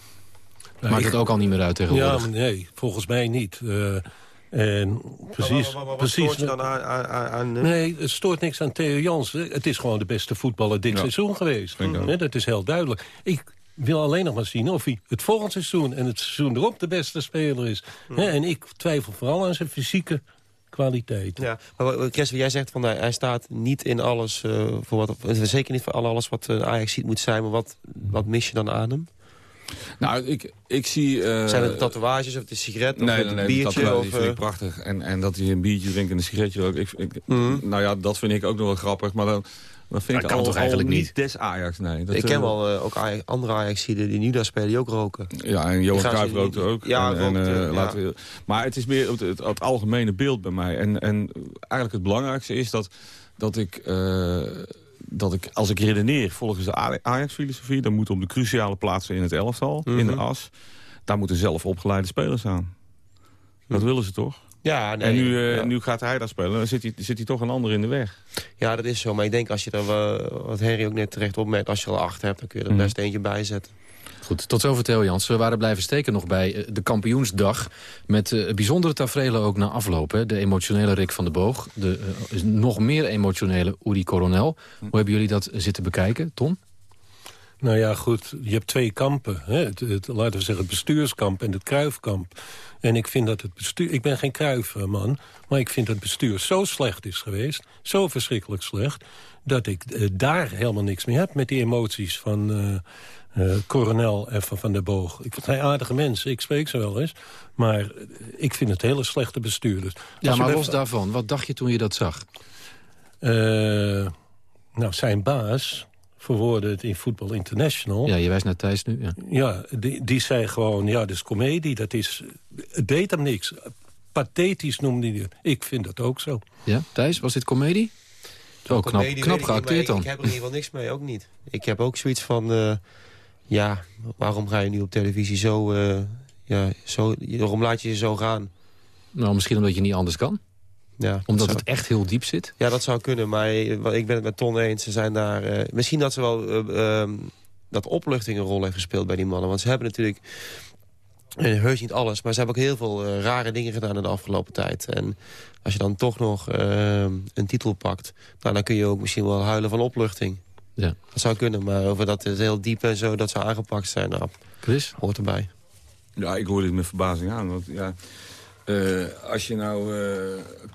Nou, Maakt ik- het ook al niet meer uit Ja, tegenwoordig? maar nee, volgens mij niet. Eh, En precies, Maar wat- wat precies, stoort je dan aan... aan? Nee, het stoort niks aan Theo Jansen. Het is gewoon de beste voetballer dit Ja. seizoen geweest. Nee, dat is heel duidelijk. Ik wil alleen nog maar zien of hij het volgend seizoen... en het seizoen erop de beste speler is. Hè, En ik twijfel vooral aan zijn fysieke kwaliteit. Ja, maar jij zegt van hij, hij staat niet in alles eh, voor wat, eh, zeker niet voor alle- alles wat een Ajax ziet moet zijn, maar wat, wat mis je dan aan hem? Nou, ik, ik zie... eh, zijn het de tatoeages of de sigaret of nee, het nee, nee, biertje? dat of, vind eh, ik prachtig. En, en dat hij een biertje drinkt en een sigaretje. Ik, ik, Mhm. Nou ja, dat vind ik ook nog wel grappig. Maar dan, dan vind Dat ik kan al, toch al eigenlijk niet niet? des Ajax, nee. Dat, ik ken eh, wel eh, ook Ajax- andere ajax die nu daar spelen, die ook roken. Ja, en Johan Cruijff rookte ook. Ja, en, eh, ja. laten we- maar het is meer het, het, het algemene beeld bij mij. En, en eigenlijk het belangrijkste is dat, dat ik... eh, dat ik, als ik redeneer volgens de Ajax-filosofie... dan moet op de cruciale plaatsen in het elftal, in de Mhm. as... daar moeten zelf opgeleide spelers aan. Dat willen ze toch? Ja, nee, en nu, eh, ja. nu gaat hij daar spelen. Dan zit hij, zit hij toch een ander in de weg. Ja, dat is zo. Maar ik denk als je er, eh, wat Henry ook net terecht opmerkt, als je er al acht hebt, dan kun je er Mhm. best eentje bij zetten. Goed, tot zover Theo Jans. We waren blijven steken nog bij eh, de kampioensdag. Met eh, bijzondere tafereelen ook na afloop. Hè. De emotionele Rick van de Boog. De nog meer emotionele Uri Coronel. Hoe hebben jullie dat zitten bekijken, Ton? Nou ja, goed, je hebt twee kampen. Hè? Het, het, laten we zeggen het bestuurskamp en het kruifkamp. En ik vind dat het bestuur... Ik ben geen kruifman, maar ik vind dat het bestuur zo slecht is geweest. Zo verschrikkelijk slecht, dat ik eh, daar helemaal niks meer heb... met die emoties van eh eh, Coronel en van Van der Boog. Ik vind hij aardige mensen, ik spreek ze wel eens. Maar eh, ik vind het hele slechte bestuurders. Ja, Als maar los daarvan. Wat dacht je toen je dat zag? Eh, nou, zijn baas verwoordde het in Football International... Ja, je wijst naar Thijs nu. Ja. Ja, die, die zei gewoon, ja, dat is comedie, dat is... Het deed hem niks. Pathetisch noemde hij het. Ik vind dat ook zo. ja, Thijs, was dit comedie? Oh, knap, Comedie knap niet, geacteerd dan. Ik heb er in ieder geval niks mee, ook niet. Ik heb ook zoiets van... eh, ja, waarom ga je nu op televisie zo... eh, ja, zo waarom laat je je zo gaan? Nou, misschien omdat je niet anders kan. Ja, Omdat dat het echt heel diep zit. Ja, dat zou kunnen, maar ik ben het met Ton eens. Ze zijn daar, eh, misschien dat ze wel eh, ehm, dat opluchting een rol heeft gespeeld bij die mannen. Want ze hebben natuurlijk, eh, heus niet alles... maar ze hebben ook heel veel rare dingen gedaan in de afgelopen tijd. En als je dan toch nog ehm, een titel pakt... Nou, dan kun je ook misschien wel huilen van opluchting. Ja. Dat zou kunnen, maar over dat het heel diep en zo... dat zou aangepakt zijn, nou, Chris? hoort erbij. Ja, ik hoor dit met verbazing aan. Want ja, eh, als je nou eh,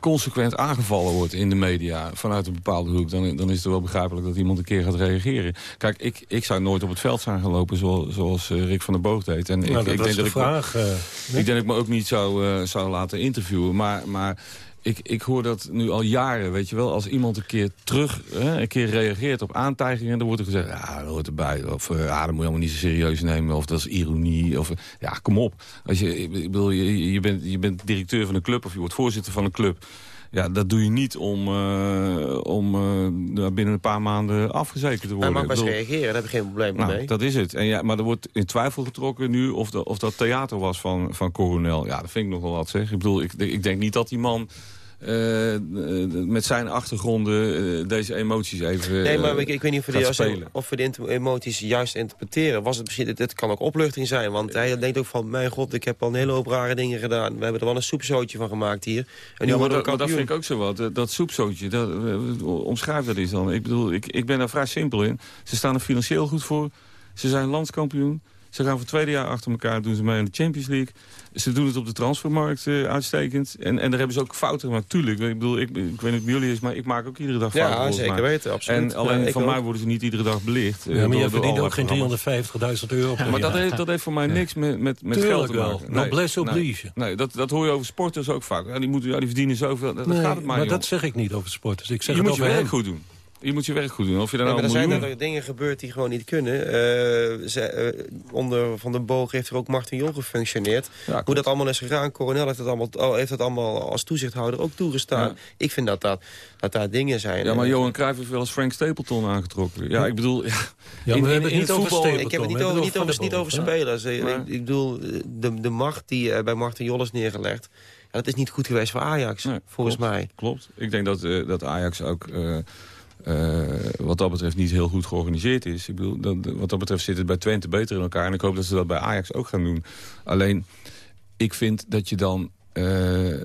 consequent aangevallen wordt in de media vanuit een bepaalde hoek... Dan, dan is het wel begrijpelijk dat iemand een keer gaat reageren. Kijk, ik, ik zou nooit op het veld zijn gelopen zoals, zoals eh, Rick van der Boog deed. En Nou, ik, dat ik was denk de dat ik, vraag. me, ik denk dat ik me ook niet zou, zou laten interviewen. Maar, maar ik, ik hoor dat nu al jaren, weet je wel. Als iemand een keer terug, hè, een keer reageert op aantijgingen... dan wordt er gezegd, ja, dat hoort erbij. Of eh, ja, dat moet je allemaal niet zo serieus nemen. Of dat is ironie. Of, ja, kom op. Als je, ik bedoel, je, je, bent, je bent directeur van een club of je wordt voorzitter van een club... Ja, dat doe je niet om, eh, om eh, binnen een paar maanden afgezekerd te Hij worden. mag Ik best bedoel, reageren, daar heb ik geen probleem nou, mee. dat is het. En ja, maar er wordt in twijfel getrokken nu of, de, of dat theater was van, van Coronel. Ja, dat vind ik nog wel wat zeg. Ik bedoel, ik, ik denk niet dat die man met zijn achtergronden eh, deze emoties even Nee, maar eh, ik, ik weet niet of we, spelen. of we de emoties juist interpreteren. Was het misschien, dit, kan ook opluchting zijn. Want hij denkt ook van, mijn god, ik heb al een hele hoop rare dingen gedaan. We hebben er wel een soepzootje van gemaakt hier. En nu ja, maar dat, maar dat vind ik ook zo wat. Dat, dat soepzootje, dat, eh, omschrijf dat eens dan. Ik bedoel, ik, ik ben daar vrij simpel in. Ze staan er financieel goed voor. Ze zijn landskampioen. Ze gaan voor het tweede jaar achter elkaar doen ze mee in de Champions League. Ze doen het op de transfermarkt eh, uitstekend. En, en daar hebben ze ook fouten gemaakt. Tuurlijk, ik bedoel, ik, ik weet niet hoe jullie is, maar ik maak ook iedere dag Ja, fouten. volgens zeker mij. weten, absoluut. En alleen Ja, van ook. mij worden ze niet iedere dag belicht. eh, ja, maar door- je verdient ook geen programma's. 350.000 euro Maar dat heeft, dat heeft voor mij niks met, met, met Tuurlijk geld te wel. maken. Noblesse nee, oblige. Nee, dat, dat hoor je over sporters ook vaak. Ja, die, moeten, ja, die verdienen zoveel. Dat, Nee, gaat het maar, maar dat zeg ik niet over sporters. Ik zeg Je het moet je werk goed doen. Je moet je werk goed doen. Of je daar Nee, nou maar er zijn er dingen gebeurd die gewoon niet kunnen. Eh, ze, eh, onder Van den Boog heeft er ook Martin Jol gefunctioneerd. Hoe dat allemaal is gegaan. Coronel heeft dat allemaal, oh, heeft dat allemaal als toezichthouder ook toegestaan. Ja. Ik vind dat, dat, dat daar dingen zijn. Ja, maar Eh, Johan Cruijff heeft wel eens Frank Stapleton aangetrokken. Ja, ik bedoel... Ja, Ja, maar we hebben het niet over Stapleton, Ik heb het niet over, niet over, niet spelers. Maar- Ik, ik bedoel, de, de macht die bij Martin Jol is neergelegd... Ja, dat is niet goed geweest voor Ajax, volgens klopt, mij. Klopt. Ik denk dat, eh, dat Ajax ook... eh, eh, wat dat betreft niet heel goed georganiseerd is. Ik bedoel, dat, wat dat betreft zit het bij Twente beter in elkaar. En ik hoop dat ze dat bij Ajax ook gaan doen. Alleen, ik vind dat je dan... eh,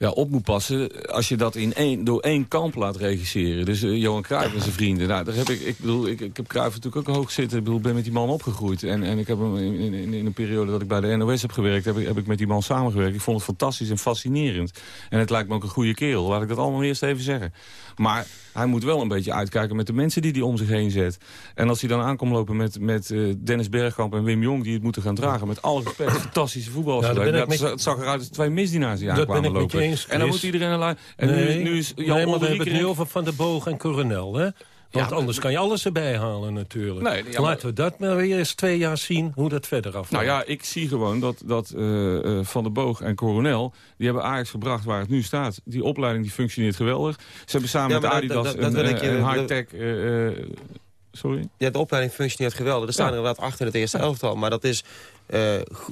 ja, op moet passen als je dat in één, door één kamp laat regisseren. Dus uh, Johan Cruijff en zijn vrienden. Nou, daar heb ik, ik bedoel, ik, ik heb Cruijff natuurlijk ook hoog zitten. Ik bedoel, ben met die man opgegroeid. En, en ik heb hem in, in, in een periode dat ik bij de NOS heb gewerkt... Heb ik, heb ik met die man samengewerkt. Ik vond het fantastisch en fascinerend. En het lijkt me ook een goede kerel. Laat ik dat allemaal eerst even zeggen. Maar hij moet wel een beetje uitkijken met de mensen die hij om zich heen zet. En als hij dan aankomt lopen met, met uh, Dennis Bergkamp en Wim Jong... die het moeten gaan dragen, met alle respect, fantastische voetballers. Ja, dat met... Het zag eruit als twee misdienaars die aankwamen lopen. Eens, en dan moet iedereen... Een en nee, nu, nu is Jan nee, maar we hebben het nu over Van der Boog en Coronel, hè? Want ja, anders kan je alles erbij halen natuurlijk. Nee, ja, Laten we dat maar weer eens twee jaar zien, hoe dat verder afloopt. Nou ja, ik zie gewoon dat, dat uh, uh, Van der Boog en Coronel... die hebben Ajax gebracht waar het nu staat. Die opleiding die functioneert geweldig. Ze hebben samen ja, met Adidas dat, dat, een, een high-tech... Uh, sorry? Ja, de opleiding functioneert geweldig. Er staan ja. inderdaad achter in het eerste elftal. Maar dat is,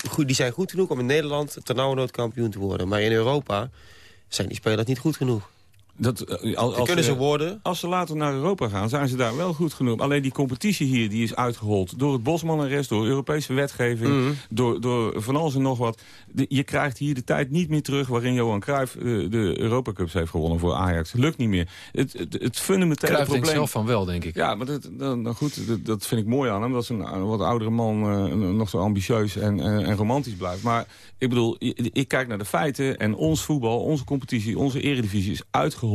goed, die zijn goed genoeg om in Nederland ternauwernood kampioen te worden. Maar in Europa zijn die spelers niet goed genoeg. Dat, eh, als, als kunnen ze worden? Als ze later naar Europa gaan, zijn ze daar wel goed genoeg. Alleen die competitie hier die is uitgehold door het Bosman-arrest... door Europese wetgeving, mm. door, door van alles en nog wat. je krijgt hier de tijd niet meer terug... waarin Johan Cruijff uh, de Europacups heeft gewonnen voor Ajax. Het lukt niet meer. Het, het, het fundamentele Cruijff probleem... zelf van wel, denk ik. Ja, maar dat, dan, goed, dat, dat, vind ik mooi aan hem. Dat is een wat oudere man uh, nog zo ambitieus en, en romantisch blijft. Maar ik bedoel, ik kijk naar de feiten... en ons voetbal, onze competitie, onze eredivisie is uitgehold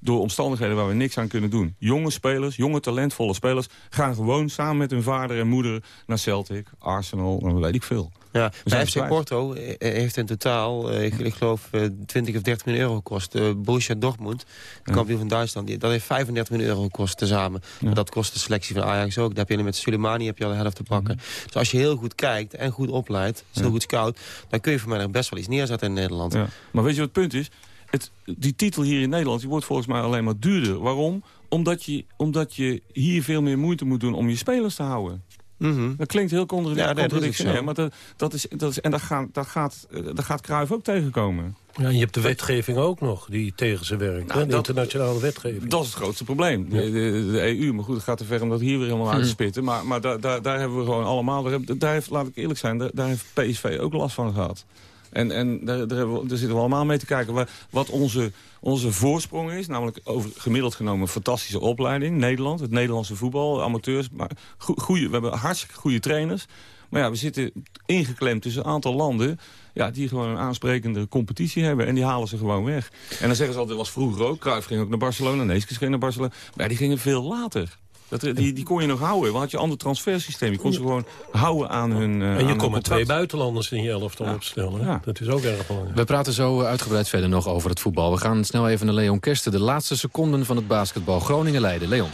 door omstandigheden waar we niks aan kunnen doen. Jonge spelers, jonge talentvolle spelers... gaan gewoon samen met hun vader en moeder naar Celtic, Arsenal, dan weet ik veel. Ja, bij FC Porto heeft in totaal, eh, ik, ik geloof, 20 eh, of 30 miljoen euro gekost. Borussia Dortmund, de kampioen van Duitsland, dat heeft 35 miljoen euro gekost tezamen. Ja. Dat kost de selectie van Ajax ook. Daar heb je met Soleimani heb je al de helft te pakken. Mhm. Dus als je heel goed kijkt en goed opleidt, heel goed scout... dan kun je voor mij nog best wel iets neerzetten in Nederland. Ja. Maar weet je wat het punt is? Het, die titel hier in Nederland die wordt volgens mij alleen maar duurder. Waarom? Omdat je, omdat je hier veel meer moeite moet doen om je spelers te houden. Mm Dat klinkt heel contradictionair, ja, maar dat, dat is, dat is, en daar gaat, dat gaat, dat gaat Cruijff ook tegenkomen. Ja, je hebt de wetgeving ook nog die tegen ze werkt. Nou, de internationale wetgeving. Dat is het grootste probleem. De, de, EU, maar goed, het gaat te ver om dat hier weer helemaal uit te mhm. spitten. Maar, maar daar, daar, daar hebben we gewoon allemaal... Daar, daar heeft, laat ik eerlijk zijn, daar, daar heeft PSV ook last van gehad. En, en daar, daar, daar, zitten we allemaal mee te kijken wat onze, onze voorsprong is. Namelijk over, gemiddeld genomen fantastische opleiding. Nederland, het Nederlandse voetbal, amateurs. Maar goeie, we hebben hartstikke goede trainers. Maar ja, we zitten ingeklemd tussen een aantal landen... Ja, die gewoon een aansprekende competitie hebben. En die halen ze gewoon weg. En dan zeggen ze altijd, dat was vroeger ook. Cruijff ging ook naar Barcelona, Neeskens ging naar Barcelona. Maar die gingen veel later. Dat, die, die kon je nog houden, want had je een ander transfersysteem. Je kon ze gewoon houden aan hun uh, En je kon met twee buitenlanders in je elftal ja. opstellen. Ja. Dat is ook erg belangrijk. We praten zo uitgebreid verder nog over het voetbal. We gaan snel even naar Leon Kersten. De laatste seconden van het basketbal. Groningen leiden. Leon.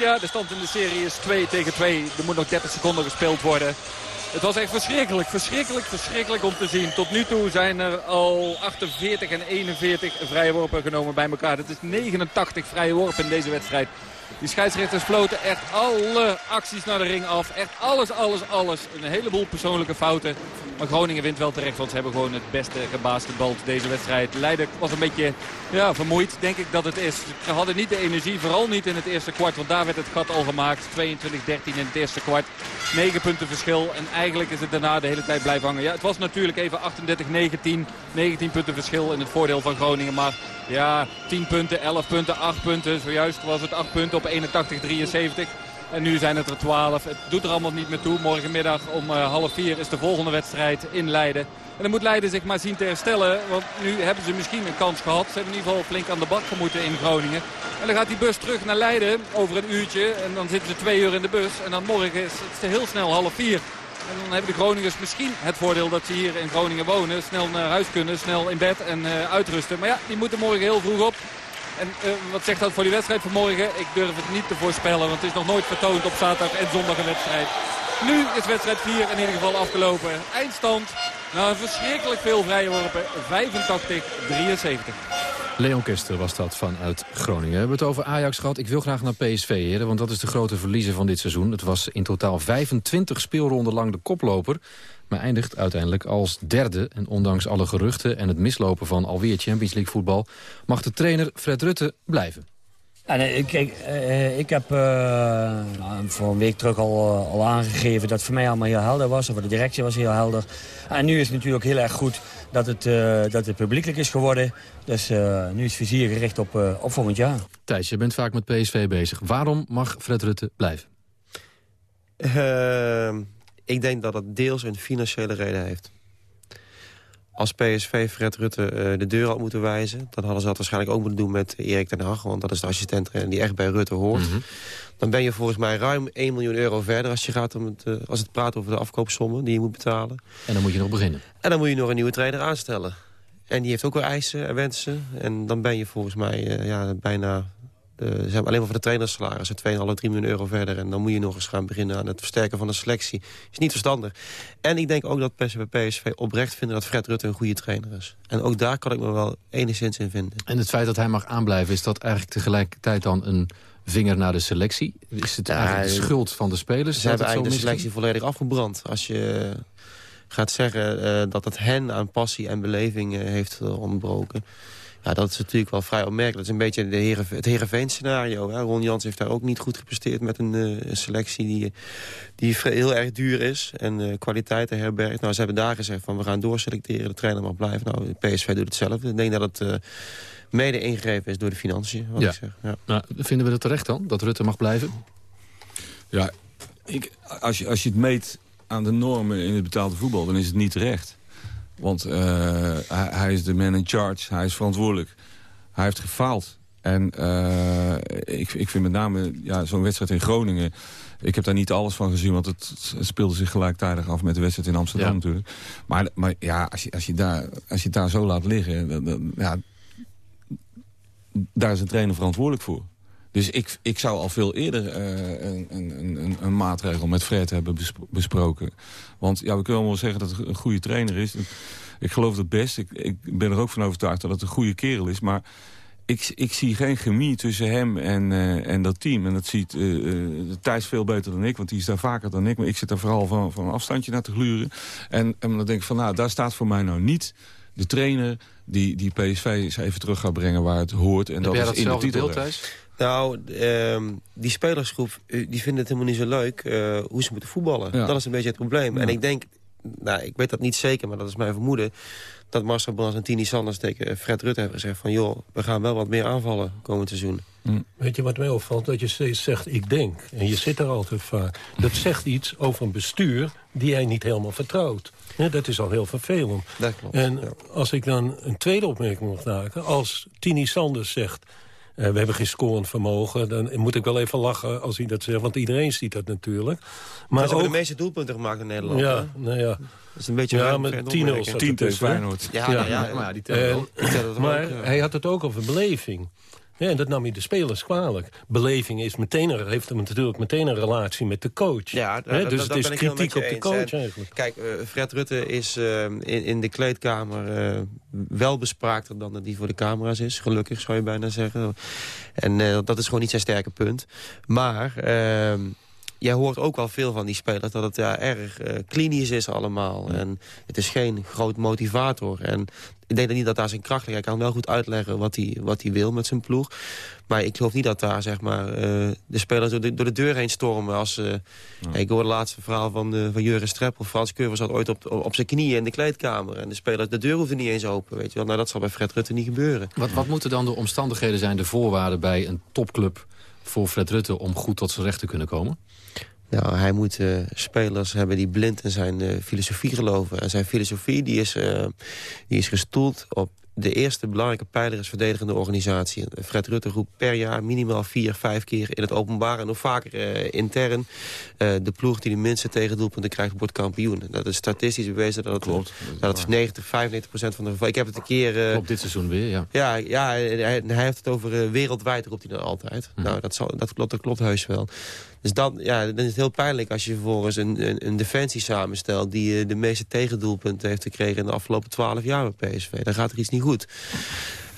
Ja, de stand in de serie is 2 tegen 2. Er moet nog 30 seconden gespeeld worden. Het was echt verschrikkelijk, verschrikkelijk, verschrikkelijk om te zien. Tot nu toe zijn er al 48 en 41 vrije worpen genomen bij elkaar. Het is 89 vrije worpen in deze wedstrijd. Die scheidsrechters floten echt alle acties naar de ring af. Echt alles, alles, alles. Een heleboel persoonlijke fouten. Maar Groningen wint wel terecht, want ze hebben gewoon het beste gebasketbald deze wedstrijd. Leiden was een beetje ja, vermoeid, denk ik dat het is. Ze hadden niet de energie, vooral niet in het eerste kwart. Want daar werd het gat al gemaakt. 22-13 in het eerste kwart. 9 punten verschil. En eigenlijk is het daarna de hele tijd blijven hangen. Ja, het was natuurlijk even 38-19. 19 punten verschil in het voordeel van Groningen. Maar ja, 10 punten, 11 punten, 8 punten. Zojuist was het 8 punten op 81-73. En nu zijn het er 12. Het doet er allemaal niet meer toe. Morgenmiddag om uh, half vier is de volgende wedstrijd in Leiden. En dan moet Leiden zich maar zien te herstellen. Want nu hebben ze misschien een kans gehad. Ze hebben in ieder geval flink aan de bak gemoeten in Groningen. En dan gaat die bus terug naar Leiden over een uurtje. En dan zitten ze twee uur in de bus. En dan morgen is het heel snel half vier. En dan hebben de Groningers misschien het voordeel dat ze hier in Groningen wonen. Snel naar huis kunnen, snel in bed en uh, uitrusten. Maar ja, die moeten morgen heel vroeg op. En uh, wat zegt dat voor die wedstrijd van morgen? Ik durf het niet te voorspellen, want het is nog nooit vertoond op zaterdag en zondag een wedstrijd. Nu is wedstrijd 4 in ieder geval afgelopen. Eindstand, nou verschrikkelijk veel vrije worpen, 85-73. Leon Kester was dat vanuit Groningen. We hebben het over Ajax gehad. Ik wil graag naar PSV, heren, want dat is de grote verliezer van dit seizoen. Het was in totaal 25 speelronden lang de koploper... maar eindigt uiteindelijk als derde. En ondanks alle geruchten en het mislopen van alweer Champions League voetbal... mag de trainer Fred Rutte blijven. Ja, nee, kijk, uh, ik heb uh, nou, voor een week terug al, uh, al aangegeven dat het voor mij allemaal heel helder was. Of voor de directie was heel helder. En nu is het natuurlijk heel erg goed dat het, dat het publiekelijk is geworden. Dus nu is vizier gericht op, op volgend jaar. Thijs, je bent vaak met PSV bezig. Waarom mag Fred Rutte blijven? Ik denk dat het deels een financiële reden heeft. Als PSV Fred Rutte uh, de deur had moeten wijzen... dan hadden ze dat waarschijnlijk ook moeten doen met Erik ten Hag... want dat is de assistent die echt bij Rutte hoort. Mm -hmm. Dan ben je volgens mij ruim 1 miljoen euro verder... als, je gaat om het, uh, als het praat over de afkoopsommen die je moet betalen. En dan moet je nog beginnen. En dan moet je nog een nieuwe trainer aanstellen. En die heeft ook wel eisen en wensen. En dan ben je volgens mij uh, ja, bijna de, ze hebben alleen maar voor de trainerssalarissen 2,5, 3 miljoen euro verder. En dan moet je nog eens gaan beginnen aan het versterken van de selectie. Is niet verstandig. En ik denk ook dat PSV oprecht vinden dat Fred Rutte een goede trainer is. En ook daar kan ik me wel enigszins in vinden. En het feit dat hij mag aanblijven, is dat eigenlijk tegelijkertijd dan een vinger naar de selectie? Is het ja, eigenlijk de schuld van de spelers? Ze hebben eigenlijk de selectie volledig afgebrand. Als je gaat zeggen uh, dat het hen aan passie en beleving uh, heeft ontbroken... Ja, dat is natuurlijk wel vrij opmerkelijk. Dat is een beetje de Heren, het Heerenveen-scenario. Ron Jans heeft daar ook niet goed gepresteerd met een uh, selectie die, die heel erg duur is. En uh, kwaliteiten herbergt. Nou, ze hebben daar gezegd van we gaan doorselecteren. De trainer mag blijven. Nou, PSV doet hetzelfde. Ik denk dat het... Uh, mede ingrepen is door de financiën. Wat ja. Ik zeg. Ja. Nou, vinden we het terecht dan, dat Rutte mag blijven? Ja, ik, als, je, als je het meet aan de normen in het betaalde voetbal... dan is het niet terecht. Want uh, hij, hij, is de man in charge, hij is verantwoordelijk. Hij heeft gefaald. En uh, ik, ik vind met name ja, zo'n wedstrijd in Groningen... Ik heb daar niet alles van gezien, want het, het speelde zich gelijktijdig af met de wedstrijd in Amsterdam ja. natuurlijk. Maar, maar ja, als je, als, je daar, als je het daar zo laat liggen, dan, dan, ja, daar is een trainer verantwoordelijk voor. Dus ik, ik zou al veel eerder uh, een, een, een, een, maatregel met Fred hebben besproken. Want ja, we kunnen wel zeggen dat het een goede trainer is. Ik geloof het best. Ik, ik ben er ook van overtuigd dat het een goede kerel is. Maar ik, ik zie geen chemie tussen hem en, uh, en dat team. En dat ziet uh, Thijs veel beter dan ik, want die is daar vaker dan ik. Maar ik zit daar vooral van, van een afstandje naar te gluren. En, en dan denk ik van, nou, daar staat voor mij nou niet de trainer... die, die PSV eens even terug gaat brengen waar het hoort. En Heb dat jij is in de titel. beeld? Nou, um, die spelersgroep, die vinden het helemaal niet zo leuk uh, hoe ze moeten voetballen. Ja. Dat is een beetje het probleem. Ja. En ik denk, nou, ik weet dat niet zeker, maar dat is mijn vermoeden... dat Marcel Brands en Tini Sanders tegen Fred Rutte hebben gezegd van... joh, we gaan wel wat meer aanvallen komend seizoen. Mm. Weet je wat mij opvalt? Dat je steeds zegt, ik denk. En je zit er altijd vaak. Dat zegt iets over een bestuur die hij niet helemaal vertrouwt. Ja, dat is al heel vervelend. Dat klopt, en ja. als ik dan een tweede opmerking mag maken... als Tini Sanders zegt... Uh, we hebben geen scorend vermogen. Dan moet ik wel even lachen als hij dat zegt. Want iedereen ziet dat natuurlijk. Maar ze ook... hebben de meeste doelpunten gemaakt in Nederland. Ja, hè? nou ja. Dat is een beetje ja, met 10 10 tegen Feyenoord. Ja, ja, ja, maar, die tellen ook. Uh, maar ook, ja. hij had het ook over beleving. Ja, en dat nam hij de spelers kwalijk. Beleving is meteen een, heeft hem natuurlijk meteen een relatie met de coach. Ja, He, dus dat, het is kritiek op eens. de coach en, eigenlijk. Kijk, uh, Fred Rutte is uh, in, in, de kleedkamer uh, wel bespraakter dan dat die voor de camera's is. Gelukkig zou je bijna zeggen. En dat is gewoon niet zijn sterke punt. Maar ehm, jij hoort ook wel veel van die spelers dat het ja, erg uh, klinisch is allemaal. En het is geen groot motivator. En ik denk niet dat daar zijn kracht ligt. Hij kan wel goed uitleggen wat hij, wat hij wil met zijn ploeg. Maar ik geloof niet dat daar zeg maar, uh, de spelers door de, door de deur heen stormen. Als, uh, ja. Ik hoorde het laatste verhaal van, uh, van Juris Streppel. Frans Curver zat ooit op, op, op zijn knieën in de kleedkamer. En de spelers, de deur hoefde niet eens open. Weet je wel. Nou, dat zal bij Fred Rutte niet gebeuren. Wat, wat moeten dan de omstandigheden zijn, de voorwaarden bij een topclub voor Fred Rutte... om goed tot zijn recht te kunnen komen? Nou, hij moet uh, spelers hebben die blind in zijn uh, filosofie geloven. En zijn filosofie die is, uh, die is gestoeld op de eerste belangrijke pijler is verdedigende organisatie. Fred Rutte roept per jaar minimaal vier, vijf keer in het openbaar... en nog vaker uh, intern. Uh, de ploeg die de minste tegendoelpunten krijgt, wordt kampioen. Dat is statistisch bewezen dat het, Klopt, dat, dat is 90, 95 procent van de gevallen. Ik heb het een keer... Uh, Op dit seizoen weer, ja. Ja, ja hij, hij heeft het over wereldwijd, roept hij dan altijd. Mhm. Hm. Nou, dat, zal, dat, klopt, dat klopt heus wel. Dus dan, ja, dan is het heel pijnlijk als je vervolgens een, een, een defensie samenstelt... die uh, de meeste tegendoelpunten heeft gekregen in de afgelopen twaalf jaar bij PSV. Dan gaat er iets niet goed.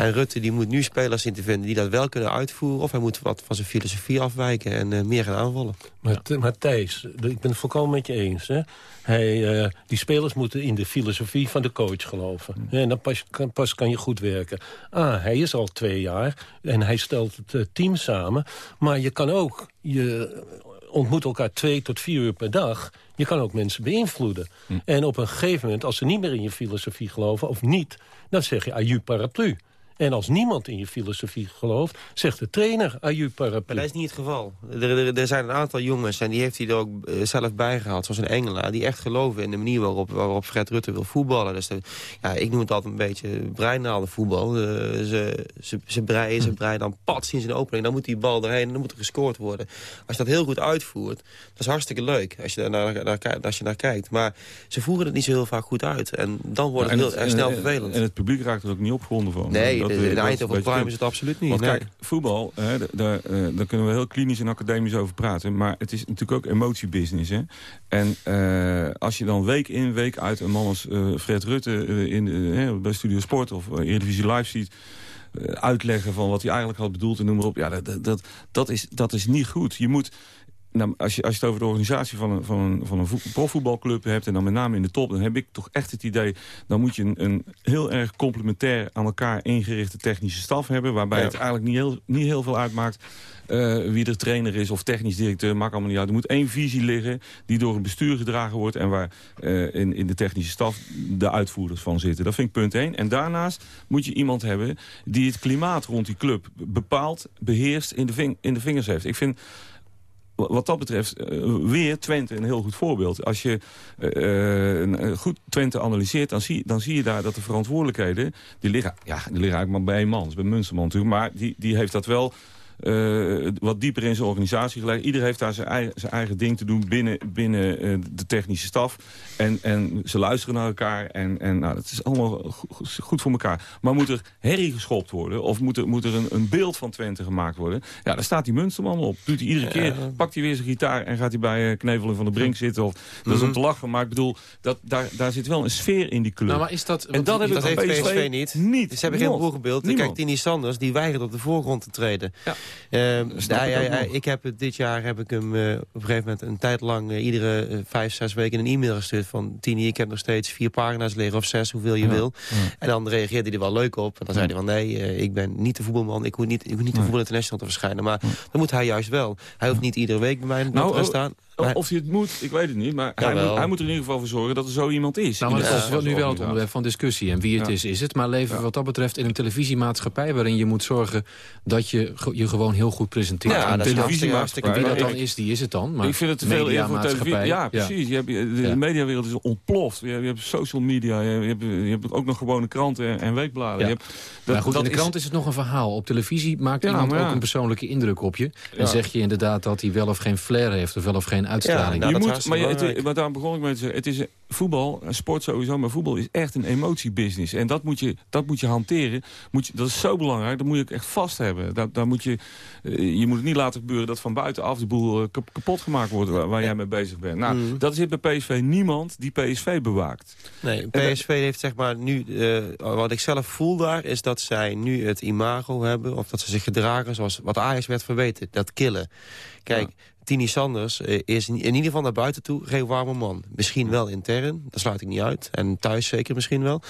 En Rutte die moet nu spelers zien te vinden die dat wel kunnen uitvoeren... of hij moet wat van zijn filosofie afwijken en eh, meer gaan aanvallen. Maar, maar Thijs, ik ben het volkomen met je eens. Hè? Hij, eh, die spelers moeten in de filosofie van de coach geloven. Mm. Ja, en dan pas kan, pas kan je goed werken. Ah, hij is al twee jaar en hij stelt het eh, team samen. Maar je kan ook... Je ontmoet elkaar twee tot vier uur per dag. Je kan ook mensen beïnvloeden. En op een gegeven moment, als ze niet meer in je filosofie geloven... of niet, dan zeg je aju paraplu. En als niemand in je filosofie gelooft, zegt de trainer aju paraplu. Maar dat is niet het geval. Er, er, er zijn een aantal jongens, en die heeft hij er ook eh, zelf bij gehaald... zoals een Engelaar, die echt geloven in de manier waarop, waarop Fred Rutte wil voetballen. Dus de- ja, ik noem het altijd een beetje breinaalde voetbal. Eh, ze, ze, ze breien, ze breien dan pats in zijn opening. Dan moet die bal erheen en dan moet er gescoord worden. Als je dat heel goed uitvoert, dat is hartstikke leuk. Als je daar naar, naar, als je naar kijkt. Maar ze voeren het niet zo heel vaak goed uit. En dan wordt Ja, het en heel erg snel en- vervelend. En het publiek raakt er ook niet opgewonden van. Nee, Dat, Eindhoven een beetje Prime het is het absoluut niet, Want nee. kijk, voetbal, hè, daar, eh, daar kunnen we heel klinisch en academisch over praten. Maar het is natuurlijk ook emotiebusiness. Hè? En eh, als je dan week in, week uit een man als eh, Fred Rutte... in, bij Studio Sport of Eredivisie Live ziet... uitleggen van wat hij eigenlijk had bedoeld en noem maar op. Ja, dat- dat, dat, is, dat is niet goed. Je moet... Nou, als, je, als je het over de organisatie van een, van een, van een voet- profvoetbalclub hebt... en dan met name in de top, dan heb ik toch echt het idee... dan moet je een, een heel erg complementair aan elkaar ingerichte technische staf hebben... waarbij Ja. het eigenlijk niet heel, niet heel veel uitmaakt... eh, wie de trainer is of technisch directeur, maakt allemaal niet uit. Er moet één visie liggen die door een bestuur gedragen wordt... en waar eh, in, in de technische staf de uitvoerders van zitten. Dat vind ik punt één. En daarnaast moet je iemand hebben die het klimaat rond die club bepaalt... beheerst, in de, ving- in de vingers heeft. Ik vind wat dat betreft eh, weer Twente een heel goed voorbeeld. Als je eh, een- een goed Twente analyseert, dan zie, dan zie je daar dat de verantwoordelijkheden... die liggen, ja, die liggen eigenlijk maar bij één man. Bij Munsterman natuurlijk. Maar die, die heeft dat wel eh, wat dieper in zijn organisatie gelegd. Ieder heeft daar zijn eigen, zijn eigen ding te doen binnen, binnen eh, de technische staf. En, en ze luisteren naar elkaar. En, en nou, dat is allemaal go- go- goed voor elkaar. Maar moet er herrie geschopt worden? Of moet er, moet er een, een beeld van Twente gemaakt worden? Ja, daar staat die Munsterman op. Doet hij iedere keer, pakt hij weer zijn gitaar... en gaat hij bij eh, Knevel en Van der Brink zitten. Of, Dat is om Mhm. te lachen. Maar ik bedoel, dat, daar, daar zit wel een sfeer in die club. Nou, maar is dat- en dat, heeft PSV, niet. niet. Ze hebben geen Niemand. Niemand. Kijk, Tini Sanders, die weigert op de voorgrond te treden. Ja. Snap hij- ik hij- heb dit jaar heb ik hem eh, op een gegeven moment een tijd lang... eh, iedere eh, vijf, zes weken een e-mail gestuurd van... Tini, ik heb nog steeds vier pagina's liggen of zes, hoeveel je Ja. wil. Ja. En dan reageerde hij er wel leuk op. En dan zei hij van nee, eh, ik ben niet de voetbalman. Ik hoef niet, ik hoef niet de voetbal international te verschijnen. Maar dan moet hij juist wel. Hij hoeft niet iedere week bij mij in het blad te oh, staan. Maar- of hij het moet, ik weet het niet. Maar hij moet, hij moet er in ieder geval voor zorgen dat er zo iemand is. Nou, maar In dat is wel, nu wel het onderwerp van discussie. En wie het Ja. is, is het. Maar leven we wat dat betreft in een televisiemaatschappij... waarin je moet zorgen dat je je gewoon heel goed presenteert. Ja, En dat is televisie- hartstikke- Wie dat dan is, die is het dan. Maar ik vind het te veel eer voor televisie. Ja, precies. Je hebt, de Ja. mediawereld is ontploft. Je, hebt- je hebt social media. Je, hebt, je hebt ook nog gewone kranten en, en weekbladen. Ja. Je hebt, dat, maar goed, dat in de krant is... het nog een verhaal. Op televisie maakt Ja, iemand ja. ook een persoonlijke indruk op je. En Ja. zeg je inderdaad dat hij wel of geen flair heeft... of wel of geen uitstraling. nou, je dat moet, maar, je, het, daarom begon ik met te zeggen, het is voetbal, en sport sowieso, maar voetbal is echt een emotiebusiness. En dat moet je, dat moet je hanteren. Moet je, dat is zo belangrijk, dat moet je ook echt vast hebben. Daar, daar moet je, eh, je moet het niet laten gebeuren dat van buitenaf de boel eh, kap- kapot gemaakt wordt waar, waar jij mee bezig bent. Nou, Mhm. dat is bij PSV niemand die PSV bewaakt. Nee, En dat- PSV heeft zeg maar nu... eh, wat ik zelf voel daar, is dat zij nu het imago hebben... of dat ze zich gedragen zoals wat Ajax werd verweten. Dat killen. Kijk, Tini Sanders eh, is in in ieder geval naar buiten toe geen warme man. Misschien wel intern, dat sluit ik niet uit. En thuis zeker misschien wel.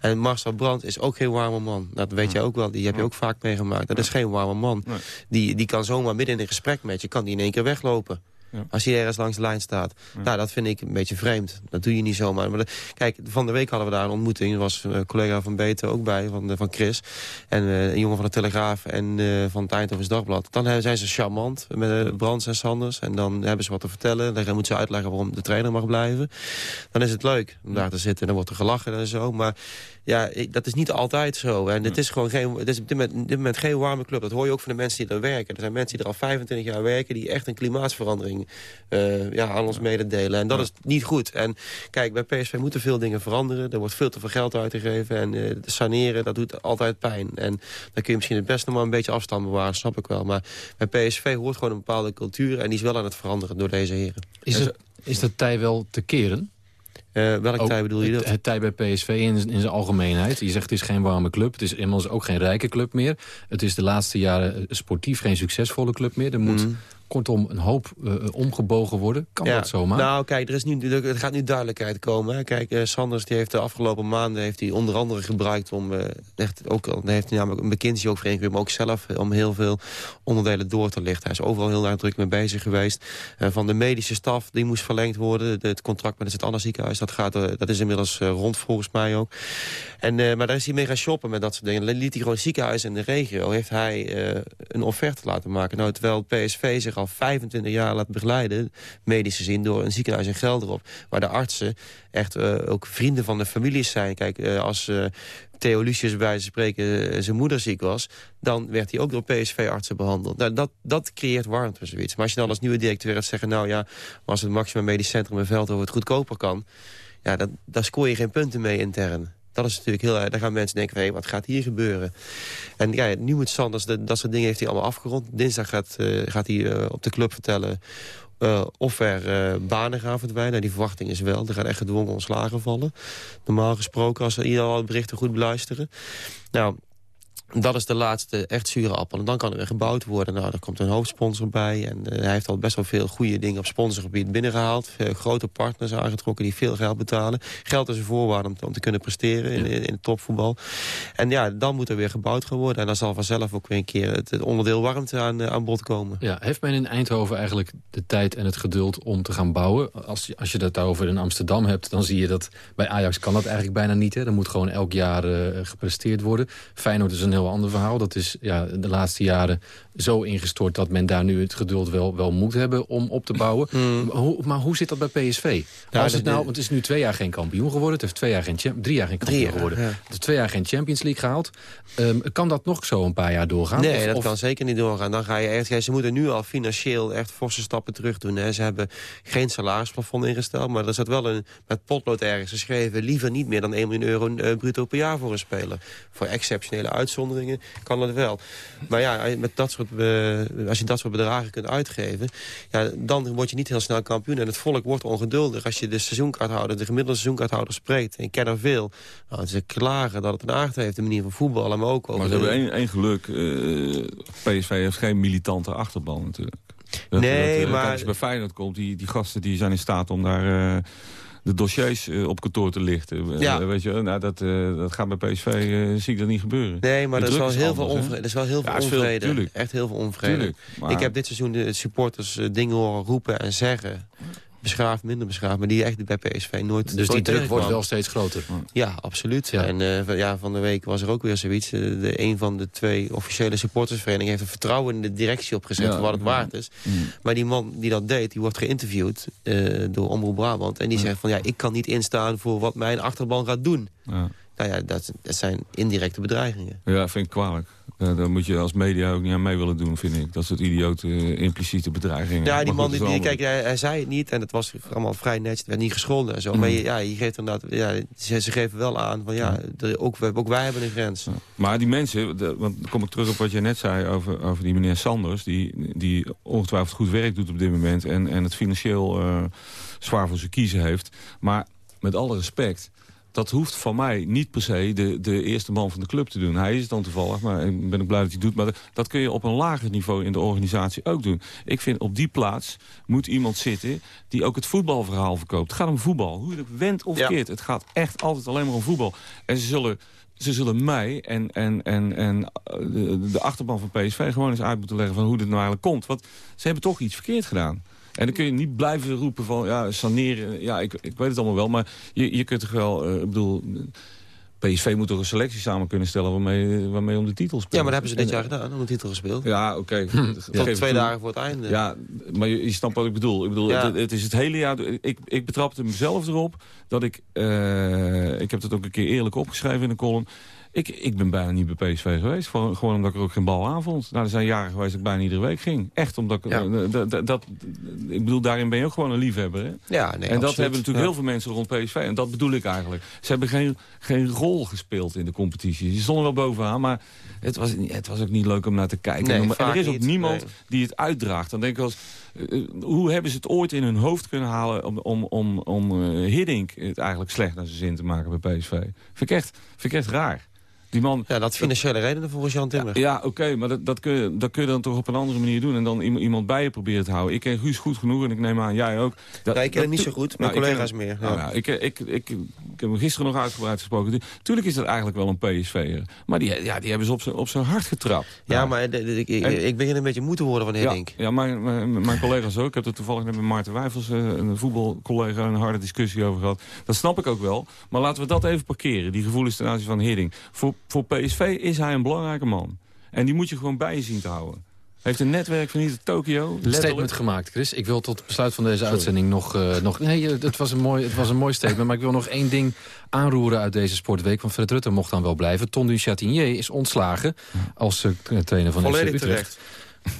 En Marcel Brandt is ook geen warme man. Dat weet je ook wel, die heb je ook vaak meegemaakt. Dat is geen warme man. Die, die kan zomaar midden in een gesprek met je... kan die in één keer weglopen. Ja. Als hij ergens langs de lijn staat. Nou, dat vind ik een beetje vreemd. Dat doe je niet zomaar. Maar de- kijk, van de week hadden we daar een ontmoeting. Er was een collega van Beten ook bij, van, van Chris. En eh, een jongen van de Telegraaf en eh, van het Eindhovens Dagblad. Dan hebben- zijn ze charmant met eh, Brands en Sanders. En dan hebben ze wat te vertellen. Dan moeten ze uitleggen waarom de trainer mag blijven. Dan is het leuk om daar te zitten. En dan wordt er gelachen en zo. Maar ja, ik- dat is niet altijd zo. En het is gewoon geen, het is op dit moment, op dit moment geen warme club. Dat hoor je ook van de mensen die er werken. Er zijn mensen die er al 25 jaar werken... die echt een klimaatsverandering eh, ja, aan ons mededelen. En dat is niet goed. En kijk, bij PSV moeten veel dingen veranderen. Er wordt veel te veel geld uitgegeven. En eh, saneren, dat doet altijd pijn. En dan kun je misschien het beste maar een beetje afstand bewaren, snap ik wel. Maar bij PSV hoort gewoon een bepaalde cultuur... en die is wel aan het veranderen door deze heren. Is, het, is dat tij wel te keren? Uh, welk tij bedoel je dat? Het, het tij bij PSV in, in zijn algemeenheid. Je zegt het is geen warme club. Het is inmiddels ook geen rijke club meer. Het is de laatste jaren sportief geen succesvolle club meer. Er moet... Mm kortom een hoop uh, omgebogen worden. Kan dat zomaar? Nou, kijk, er, is nu, er gaat nu duidelijkheid komen. Hè. Kijk, uh, Sanders die heeft de afgelopen maanden heeft hij onder andere gebruikt om uh, echt ook heeft hij namelijk een McKinsey ook verenigd, maar ook zelf om heel veel onderdelen door te lichten. Hij is overal heel druk mee bezig geweest. van de medische staf die moest verlengd worden. het contract met het Anna ziekenhuis dat gaat, dat is inmiddels rond volgens mij ook. En, maar daar is hij mee gaan shoppen met dat soort dingen. Dan liet hij gewoon ziekenhuis in de regio heeft hij een offerte laten maken. Nou, terwijl PSV zich al 25 jaar laat begeleiden, medische zin, door een ziekenhuis in Gelderop. Waar de artsen echt uh, ook vrienden van de families zijn. Kijk, uh, als uh, Theo Lucius bij wijze spreken zijn moeder ziek was... dan werd hij ook door PSV-artsen behandeld. Nou, dat, dat creëert warmte zoiets. Maar als je dan als nieuwe directeur gaat zeggen... nou ja, als het Maximum Medisch Centrum in Veldhoven het goedkoper kan... ja, dan, daar scoor je geen punten mee intern. Dat is natuurlijk heel... Daar gaan mensen denken van, hé, wat gaat hier gebeuren? En ja, nu moet Sanders, dat, soort dingen heeft hij allemaal afgerond. Dinsdag gaat, uh, gaat hij uh, op de club vertellen... Uh, of er banen gaan verdwijnen. Nou, die verwachting is wel. Er gaan echt gedwongen ontslagen vallen. Normaal gesproken, als we ieder al berichten goed beluisteren. Nou, dat is de laatste echt zure appel. En dan kan er weer gebouwd worden. Nou, er komt een hoofdsponsor bij. En uh, hij heeft al best wel veel goede dingen op sponsorgebied binnengehaald. Veel grote partners aangetrokken die veel geld betalen. Geld is een voorwaarde om, om te kunnen presteren in, in, het topvoetbal. En ja, dan moet er weer gebouwd gaan worden. En dan zal vanzelf ook weer een keer het, onderdeel warmte aan, uh, aan bod komen. Ja, heeft men in Eindhoven eigenlijk de tijd en het geduld om te gaan bouwen? Als, je, als je dat over in Amsterdam hebt, dan zie je dat... bij Ajax kan dat eigenlijk bijna niet. Hè? Er moet gewoon elk jaar uh, gepresteerd worden. Feyenoord is een heel ander verhaal. Dat is ja, de laatste jaren zo ingestort dat men daar nu het geduld wel, wel moet hebben om op te bouwen. Mm. Hoe, maar hoe zit dat bij PSV? Als het, nou, want het is nu twee jaar geen kampioen geworden. Het heeft twee jaar geen, drie jaar geen kampioen geworden. Het heeft twee jaar geen Champions League gehaald. Um, kan dat nog zo een paar jaar doorgaan? Nee, of, dat kan zeker niet doorgaan. Dan ga je echt, ze moeten nu al financieel echt forse stappen terug doen. Hè. Ze hebben geen salarisplafond ingesteld, maar er zat wel een, met potlood ergens geschreven... liever niet meer dan 1 miljoen euro uh, bruto per jaar voor een speler. Voor exceptionele uitzonderingen kan dat wel. Maar ja, met dat soort, uh, als je dat soort bedragen kunt uitgeven... Ja, dan word je niet heel snel kampioen. En het volk wordt ongeduldig. Als je de seizoenkaarthouder, de gemiddelde seizoenkaarthouder spreekt... en ik ken er veel, nou, ze klagen dat het een aard heeft... de manier van voetballen, maar ook over... Maar ze hebben één, één geluk. Uh, PSV heeft geen militante achterban natuurlijk. Dat, nee, dat, maar... Als je bij Feyenoord komt, die, die gasten die zijn in staat om daar... De dossiers uh, op kantoor te lichten. Ja. Uh, weet je, nou, dat, uh, dat gaat bij PSV, zie ik dat niet gebeuren. Nee, maar er is, wel heel veel onvrede. Er is wel heel veel ja, onvrede. Veel, Echt heel veel onvrede. Tuurlijk, maar... Ik heb dit seizoen de supporters dingen horen roepen en zeggen beschaafd, minder beschaafd. Maar die echt bij PSV nooit... Dus die druk wordt wel steeds groter. Ja, absoluut. Ja. En uh, ja, van de week was er ook weer zoiets. Uh, de, een van de twee officiële supportersverenigingen... heeft een vertrouwen in de directie opgezet ja, voor wat het waard is. Mm. Maar die man die dat deed, die wordt geïnterviewd uh, door Omroep Brabant. En die zegt van ja, ik kan niet instaan voor wat mijn achterban gaat doen. Nou ja, dat, dat, zijn indirecte bedreigingen. Ja, vind ik kwalijk. Uh, daar moet je als media ook niet aan mee willen doen, vind ik. Dat soort idiote, uh, impliciete bedreigingen. Ja, die man, die, kijk, hij, hij, zei het niet en het was allemaal vrij netjes. Het werd niet gescholden en zo. Mm. Maar je, ja, je geeft inderdaad, ja, ze, ze geven wel aan van ja, er, ook, ook wij hebben een grens. Ja. Maar die mensen, de, want dan kom ik terug op wat je net zei over, over die meneer Sanders... die, die ongetwijfeld goed werk doet op dit moment... en, en het financieel uh, zwaar voor zijn kiezen heeft. Maar met alle respect dat hoeft van mij niet per se de, de eerste man van de club te doen. Hij is het dan toevallig, maar ik ben ook blij dat hij doet. Maar dat kun je op een lager niveau in de organisatie ook doen. Ik vind op die plaats moet iemand zitten die ook het voetbalverhaal verkoopt. Het gaat om voetbal, hoe je het went of keert. Het gaat echt altijd alleen maar om voetbal. En ze zullen ze zullen mij en, en, en, en de, de achterban van PSV gewoon eens uit moeten leggen... van hoe dit nou eigenlijk komt. Want ze hebben toch iets verkeerd gedaan. En dan kun je niet blijven roepen van, ja, saneren. Ja, ik, ik weet het allemaal wel, maar je, je kunt toch wel, uh, ik bedoel... PSV moet toch een selectie samen kunnen stellen waarmee, waarmee om de titel spelen. Ja, maar dat hebben ze dit jaar gedaan, om de titel gespeeld. Ja, oké. Okay. Hm. Tot twee dagen voor het einde. Ja, maar je, je snapt wat ik bedoel. Ik bedoel, ja. het, het, is het hele jaar... Ik, ik betrapte mezelf erop dat ik... Uh, ik heb het ook een keer eerlijk opgeschreven in een column Ik, ik ben bijna niet bij PSV geweest. Gewoon, gewoon omdat ik er ook geen bal aan vond. Nou, er zijn jaren geweest dat ik bijna iedere week ging. Echt omdat ik... eh, dat, dat, ik bedoel, daarin ben je ook gewoon een liefhebber. Hè? Ja, nee, en dat absoluut. hebben natuurlijk Ja. heel veel mensen rond PSV. En dat bedoel ik eigenlijk. Ze hebben geen, geen rol gespeeld in de competitie. Ze stonden wel bovenaan, maar het was, het was ook niet leuk om naar te kijken. Nee, en, er is ook niet, niemand nee. die het uitdraagt. Dan denk ik als, eh, hoe hebben ze het ooit in hun hoofd kunnen halen... om, om, om, om eh, Hiddink het eigenlijk slecht naar zijn zin te maken bij PSV? Vind ik echt, vind ik echt raar. Die man, Ja, dat financiële redenen volgens Jan Timmer. ja, oké, maar dat, dat, kun je, dat kun je dan toch op een andere manier doen... en dan iem- iemand bij je proberen te houden. Ik ken Guus goed genoeg en ik neem aan, jij ook. Dat, Ja, ik ken hem niet zo goed, mijn ken collega's meer, Nou, ja. ja, ik, ik, ik, ik, heb hem gisteren nog uitgebreid gesproken. Tuurlijk is dat eigenlijk wel een PSV'er. Maar die, ja, die hebben ze op zijn, op zijn hart getrapt. Ja, maar de- de- ik, ik, En- ik begin een beetje moe te worden van Ja, Hiddink. ja mijn, mijn, mijn collega's ook. Ik heb er toevallig net met Maarten Wijfels, eh, een voetbalcollega, een harde discussie over gehad. Dat snap ik ook wel. Maar laten we dat even parkeren, die gevoelens ten aanzien van Hidding. Voor, voor PSV is hij een belangrijke man. En die moet je gewoon bij je zien te houden. Heeft een netwerk van hier Tokio. Een letterlijk. statement gemaakt, Chris. Ik wil tot het besluit van deze uitzending nog... eh, nog nee, eh, het was, een mooi, het was een mooi statement. Maar ik wil nog één ding aanroeren uit deze sportweek. Want Fred Rutte mocht dan wel blijven. Ton du Chatinier is ontslagen als eh, trainer van FC Volledig Utrecht.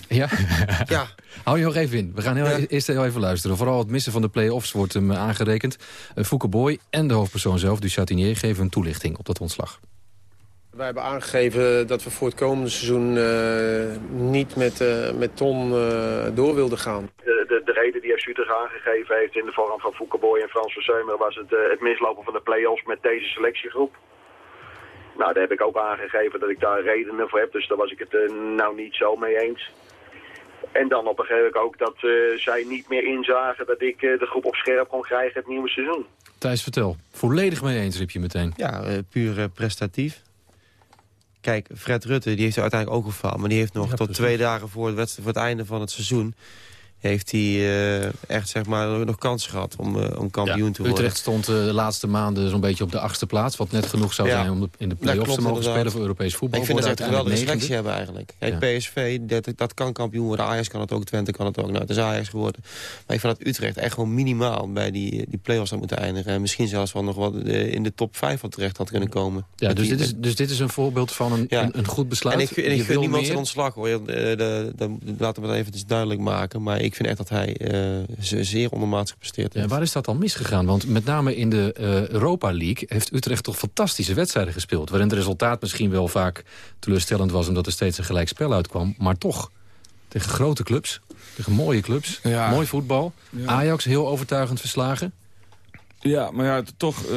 Ja? ja. Hou je nog even in. We gaan heel, Ja. eerst heel even luisteren. Vooral het missen van de play-offs wordt hem aangerekend. Uh, Fouke Boy en de hoofdpersoon zelf, du Chatinier... geven een toelichting op dat ontslag. Wij hebben aangegeven dat we voor het komende seizoen eh, niet met, eh, met Ton eh, door wilden gaan. De, de, de reden die Utrecht aangegeven heeft in de vorm van Foukeboy en Frans van Seumer was het, eh, het mislopen van de play-offs met deze selectiegroep. Nou, daar heb ik ook aangegeven dat ik daar redenen voor heb, dus daar was ik het eh, nou niet zo mee eens. En dan op een gegeven moment ook dat eh, zij niet meer inzagen dat ik eh, de groep op scherp kon krijgen het nieuwe seizoen. Thijs, vertel. Volledig mee eens, riep je meteen. Ja, eh, puur eh, prestatief. Kijk, Fred Rutte die heeft er uiteindelijk ook gefaald. Maar die heeft nog Ja, tot precies. twee dagen voor het, voor het einde van het seizoen... heeft hij eh, echt zeg maar, nog kansen gehad om, eh, om kampioen te worden. Utrecht stond eh, de laatste maanden zo'n beetje op de achtste plaats. Wat net genoeg zou Ja. zijn om de- in de Dat play-offs te mogen inderdaad. spelen voor Europees voetbal. Ik vind dat ze echt een geweldige uiteindelijk selectie hebben eigenlijk. Kijk, Ja. PSV, dat, dat kan kampioen worden. Ajax kan het ook, Twente kan het ook. Nou, het is Ajax geworden. Maar ik vind dat Utrecht echt gewoon minimaal bij die, die play-offs had moeten eindigen. En misschien zelfs wel nog wat in de top 5 had terecht had kunnen komen. Ja, dus die- dit, is, dus dit is een voorbeeld van een, een, een goed besluit. En ik, en Je ik vind niemand zijn ontslag hoor. De, de, de, laten we het even duidelijk maken. Maar ik vind echt dat hij eh, ze- zeer ondermaats gepresteerd Ja, heeft. waar is dat dan misgegaan? Want met name in de eh, Europa League heeft Utrecht toch fantastische wedstrijden gespeeld. Waarin het resultaat misschien wel vaak teleurstellend was... omdat er steeds een gelijk spel uitkwam. Maar toch, tegen grote clubs, tegen mooie clubs, Ja. mooi voetbal. Ja. Ajax heel overtuigend verslagen. Ja, maar ja, het- toch eh,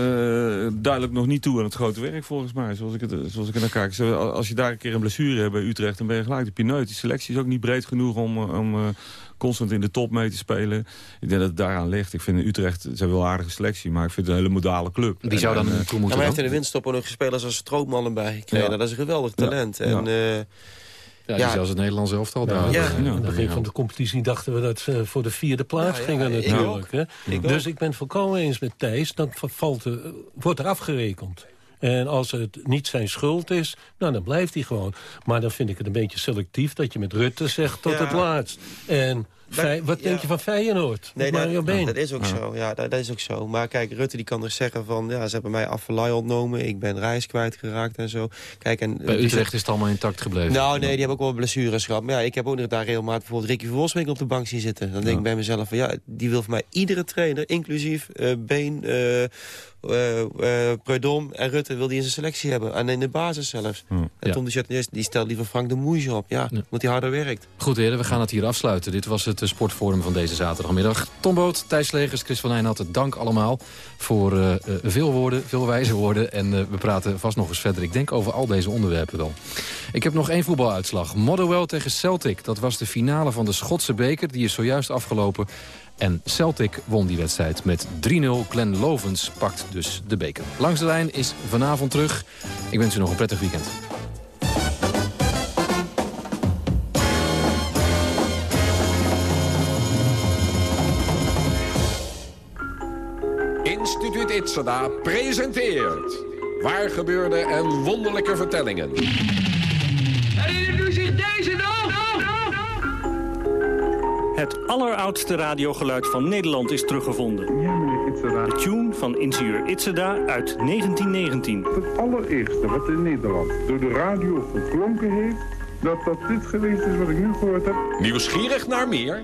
duidelijk nog niet toe aan het grote werk volgens mij. Zoals ik, het, zoals ik er naar kijk. Als je daar een keer een blessure hebt bij Utrecht, dan ben je gelijk de pineut. Die selectie is ook niet breed genoeg om, om eh, constant in de top mee te spelen. Ik denk dat het daaraan ligt. Ik vind Utrecht, ze hebben wel een aardige selectie, maar ik vind het een hele modale club. Wie zou dan En, eh, naartoe Ja, moeten maar hij heeft dan? in de winststopper nog spelers als Strootman erbij gekregen. Ja. Dat is een geweldig Ja. talent. Ja. En, eh, Ja, die zelfs het Nederlands elftal Ja, daar. Ja. eh, Aan het begin van de competitie dachten we dat ze voor de vierde plaats Ja, ja, gingen ik natuurlijk. ook. Hè? Ik Dus ook. ik ben het volkomen eens met Thijs. Dat valt, wordt er afgerekend. En als het niet zijn schuld is, nou, dan blijft hij gewoon. Maar dan vind ik het een beetje selectief dat je met Rutte zegt tot Ja. het laatst. En wat denk ja. je van Feyenoord? Nee, dat, Been. dat is ook zo. Ja, dat, dat is ook zo. Maar kijk, Rutte die kan er zeggen van... ja, ze hebben mij afvallei ontnomen. Ik ben reis kwijtgeraakt en zo. Kijk, en, Bij die Utrecht is het allemaal intact gebleven. Nou, nee, die hebben ook wel blessures gehad. Maar ja, ik heb ook nog daar regelmatig bijvoorbeeld Ricky Verwolswinkel op de bank zien zitten. Dan denk ik bij mezelf van ja, die wil voor mij iedere trainer, inclusief eh, Been, eh eh, eh, Preudom en Rutte, wil die in zijn selectie hebben. En in de basis zelfs. En Ja. Tom de Chatinier, die stelt liever Frank de Moeije op. Ja, omdat hij harder werkt. Goed heren, we gaan het hier afsluiten. Dit was het eh, sportforum van deze zaterdagmiddag. Tom Boot, Thijs Legers, Chris van Eijnhout, dank allemaal voor eh, eh, veel woorden, veel wijze woorden. En eh, we praten vast nog eens verder, ik denk over al deze onderwerpen wel. Ik heb nog één voetbaluitslag. Motherwell tegen Celtic. Dat was de finale van de Schotse beker. Die is zojuist afgelopen. En Celtic won die wedstrijd met 3-0. Glenn Lovens pakt dus de beker. Langs de lijn is vanavond terug. Ik wens u nog een prettig weekend. Instituut Itzada presenteert... Waar gebeurde en wonderlijke vertellingen. Herinnert u zich deze nog? Het alleroudste radiogeluid van Nederland is teruggevonden. Itzada. De tune van ingenieur Itzada uit 1919. Het allereerste wat in Nederland door de radio geklonken heeft... dat dat dit geweest is wat ik nu gehoord heb. Nieuwsgierig naar meer?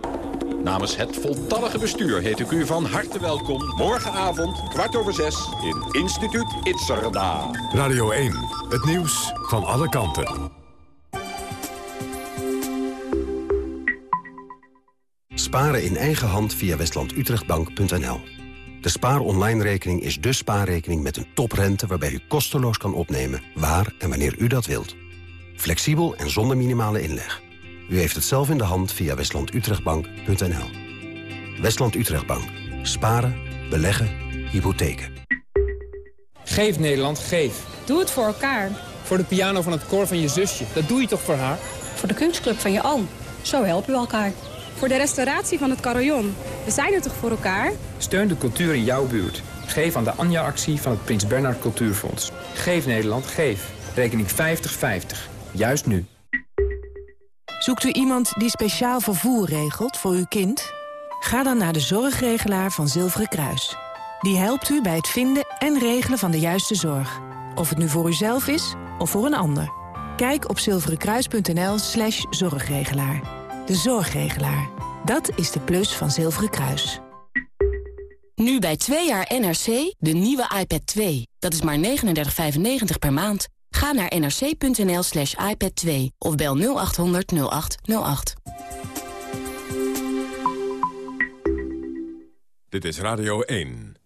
Namens het voltallige bestuur heet ik u van harte welkom... morgenavond, kwart over zes, in Instituut Itzerda. Radio 1, het nieuws van alle kanten. Sparen in eigen hand via westlandutrechtbank.nl. De Spaar Online rekening is de spaarrekening met een toprente... waarbij u kosteloos kan opnemen waar en wanneer u dat wilt. Flexibel en zonder minimale inleg. U heeft het zelf in de hand via westlandutrechtbank.nl. Westland Utrechtbank. Sparen, beleggen, hypotheken. Geef Nederland, geef. Doe het voor elkaar. Voor de piano van het koor van je zusje. Dat doe je toch voor haar? Voor de kunstclub van je oom. Zo helpen we elkaar. Voor de restauratie van het carillon. We zijn er toch voor elkaar? Steun de cultuur in jouw buurt. Geef aan de Anja-actie van het Prins Bernhard Cultuurfonds. Geef Nederland, geef. Rekening 5050. Juist nu. Zoekt u iemand die speciaal vervoer regelt voor uw kind? Ga dan naar de zorgregelaar van Zilveren Kruis. Die helpt u bij het vinden en regelen van de juiste zorg. Of het nu voor uzelf is of voor een ander. Kijk op zilverenkruis.nl slash zorgregelaar. De zorgregelaar. Dat is de plus van Zilveren Kruis. Nu bij 2 jaar NRC de nieuwe iPad 2. Dat is maar 39,95 per maand. Ga naar nrc.nl slash iPad 2 of bel 0800 0808. Dit is Radio 1.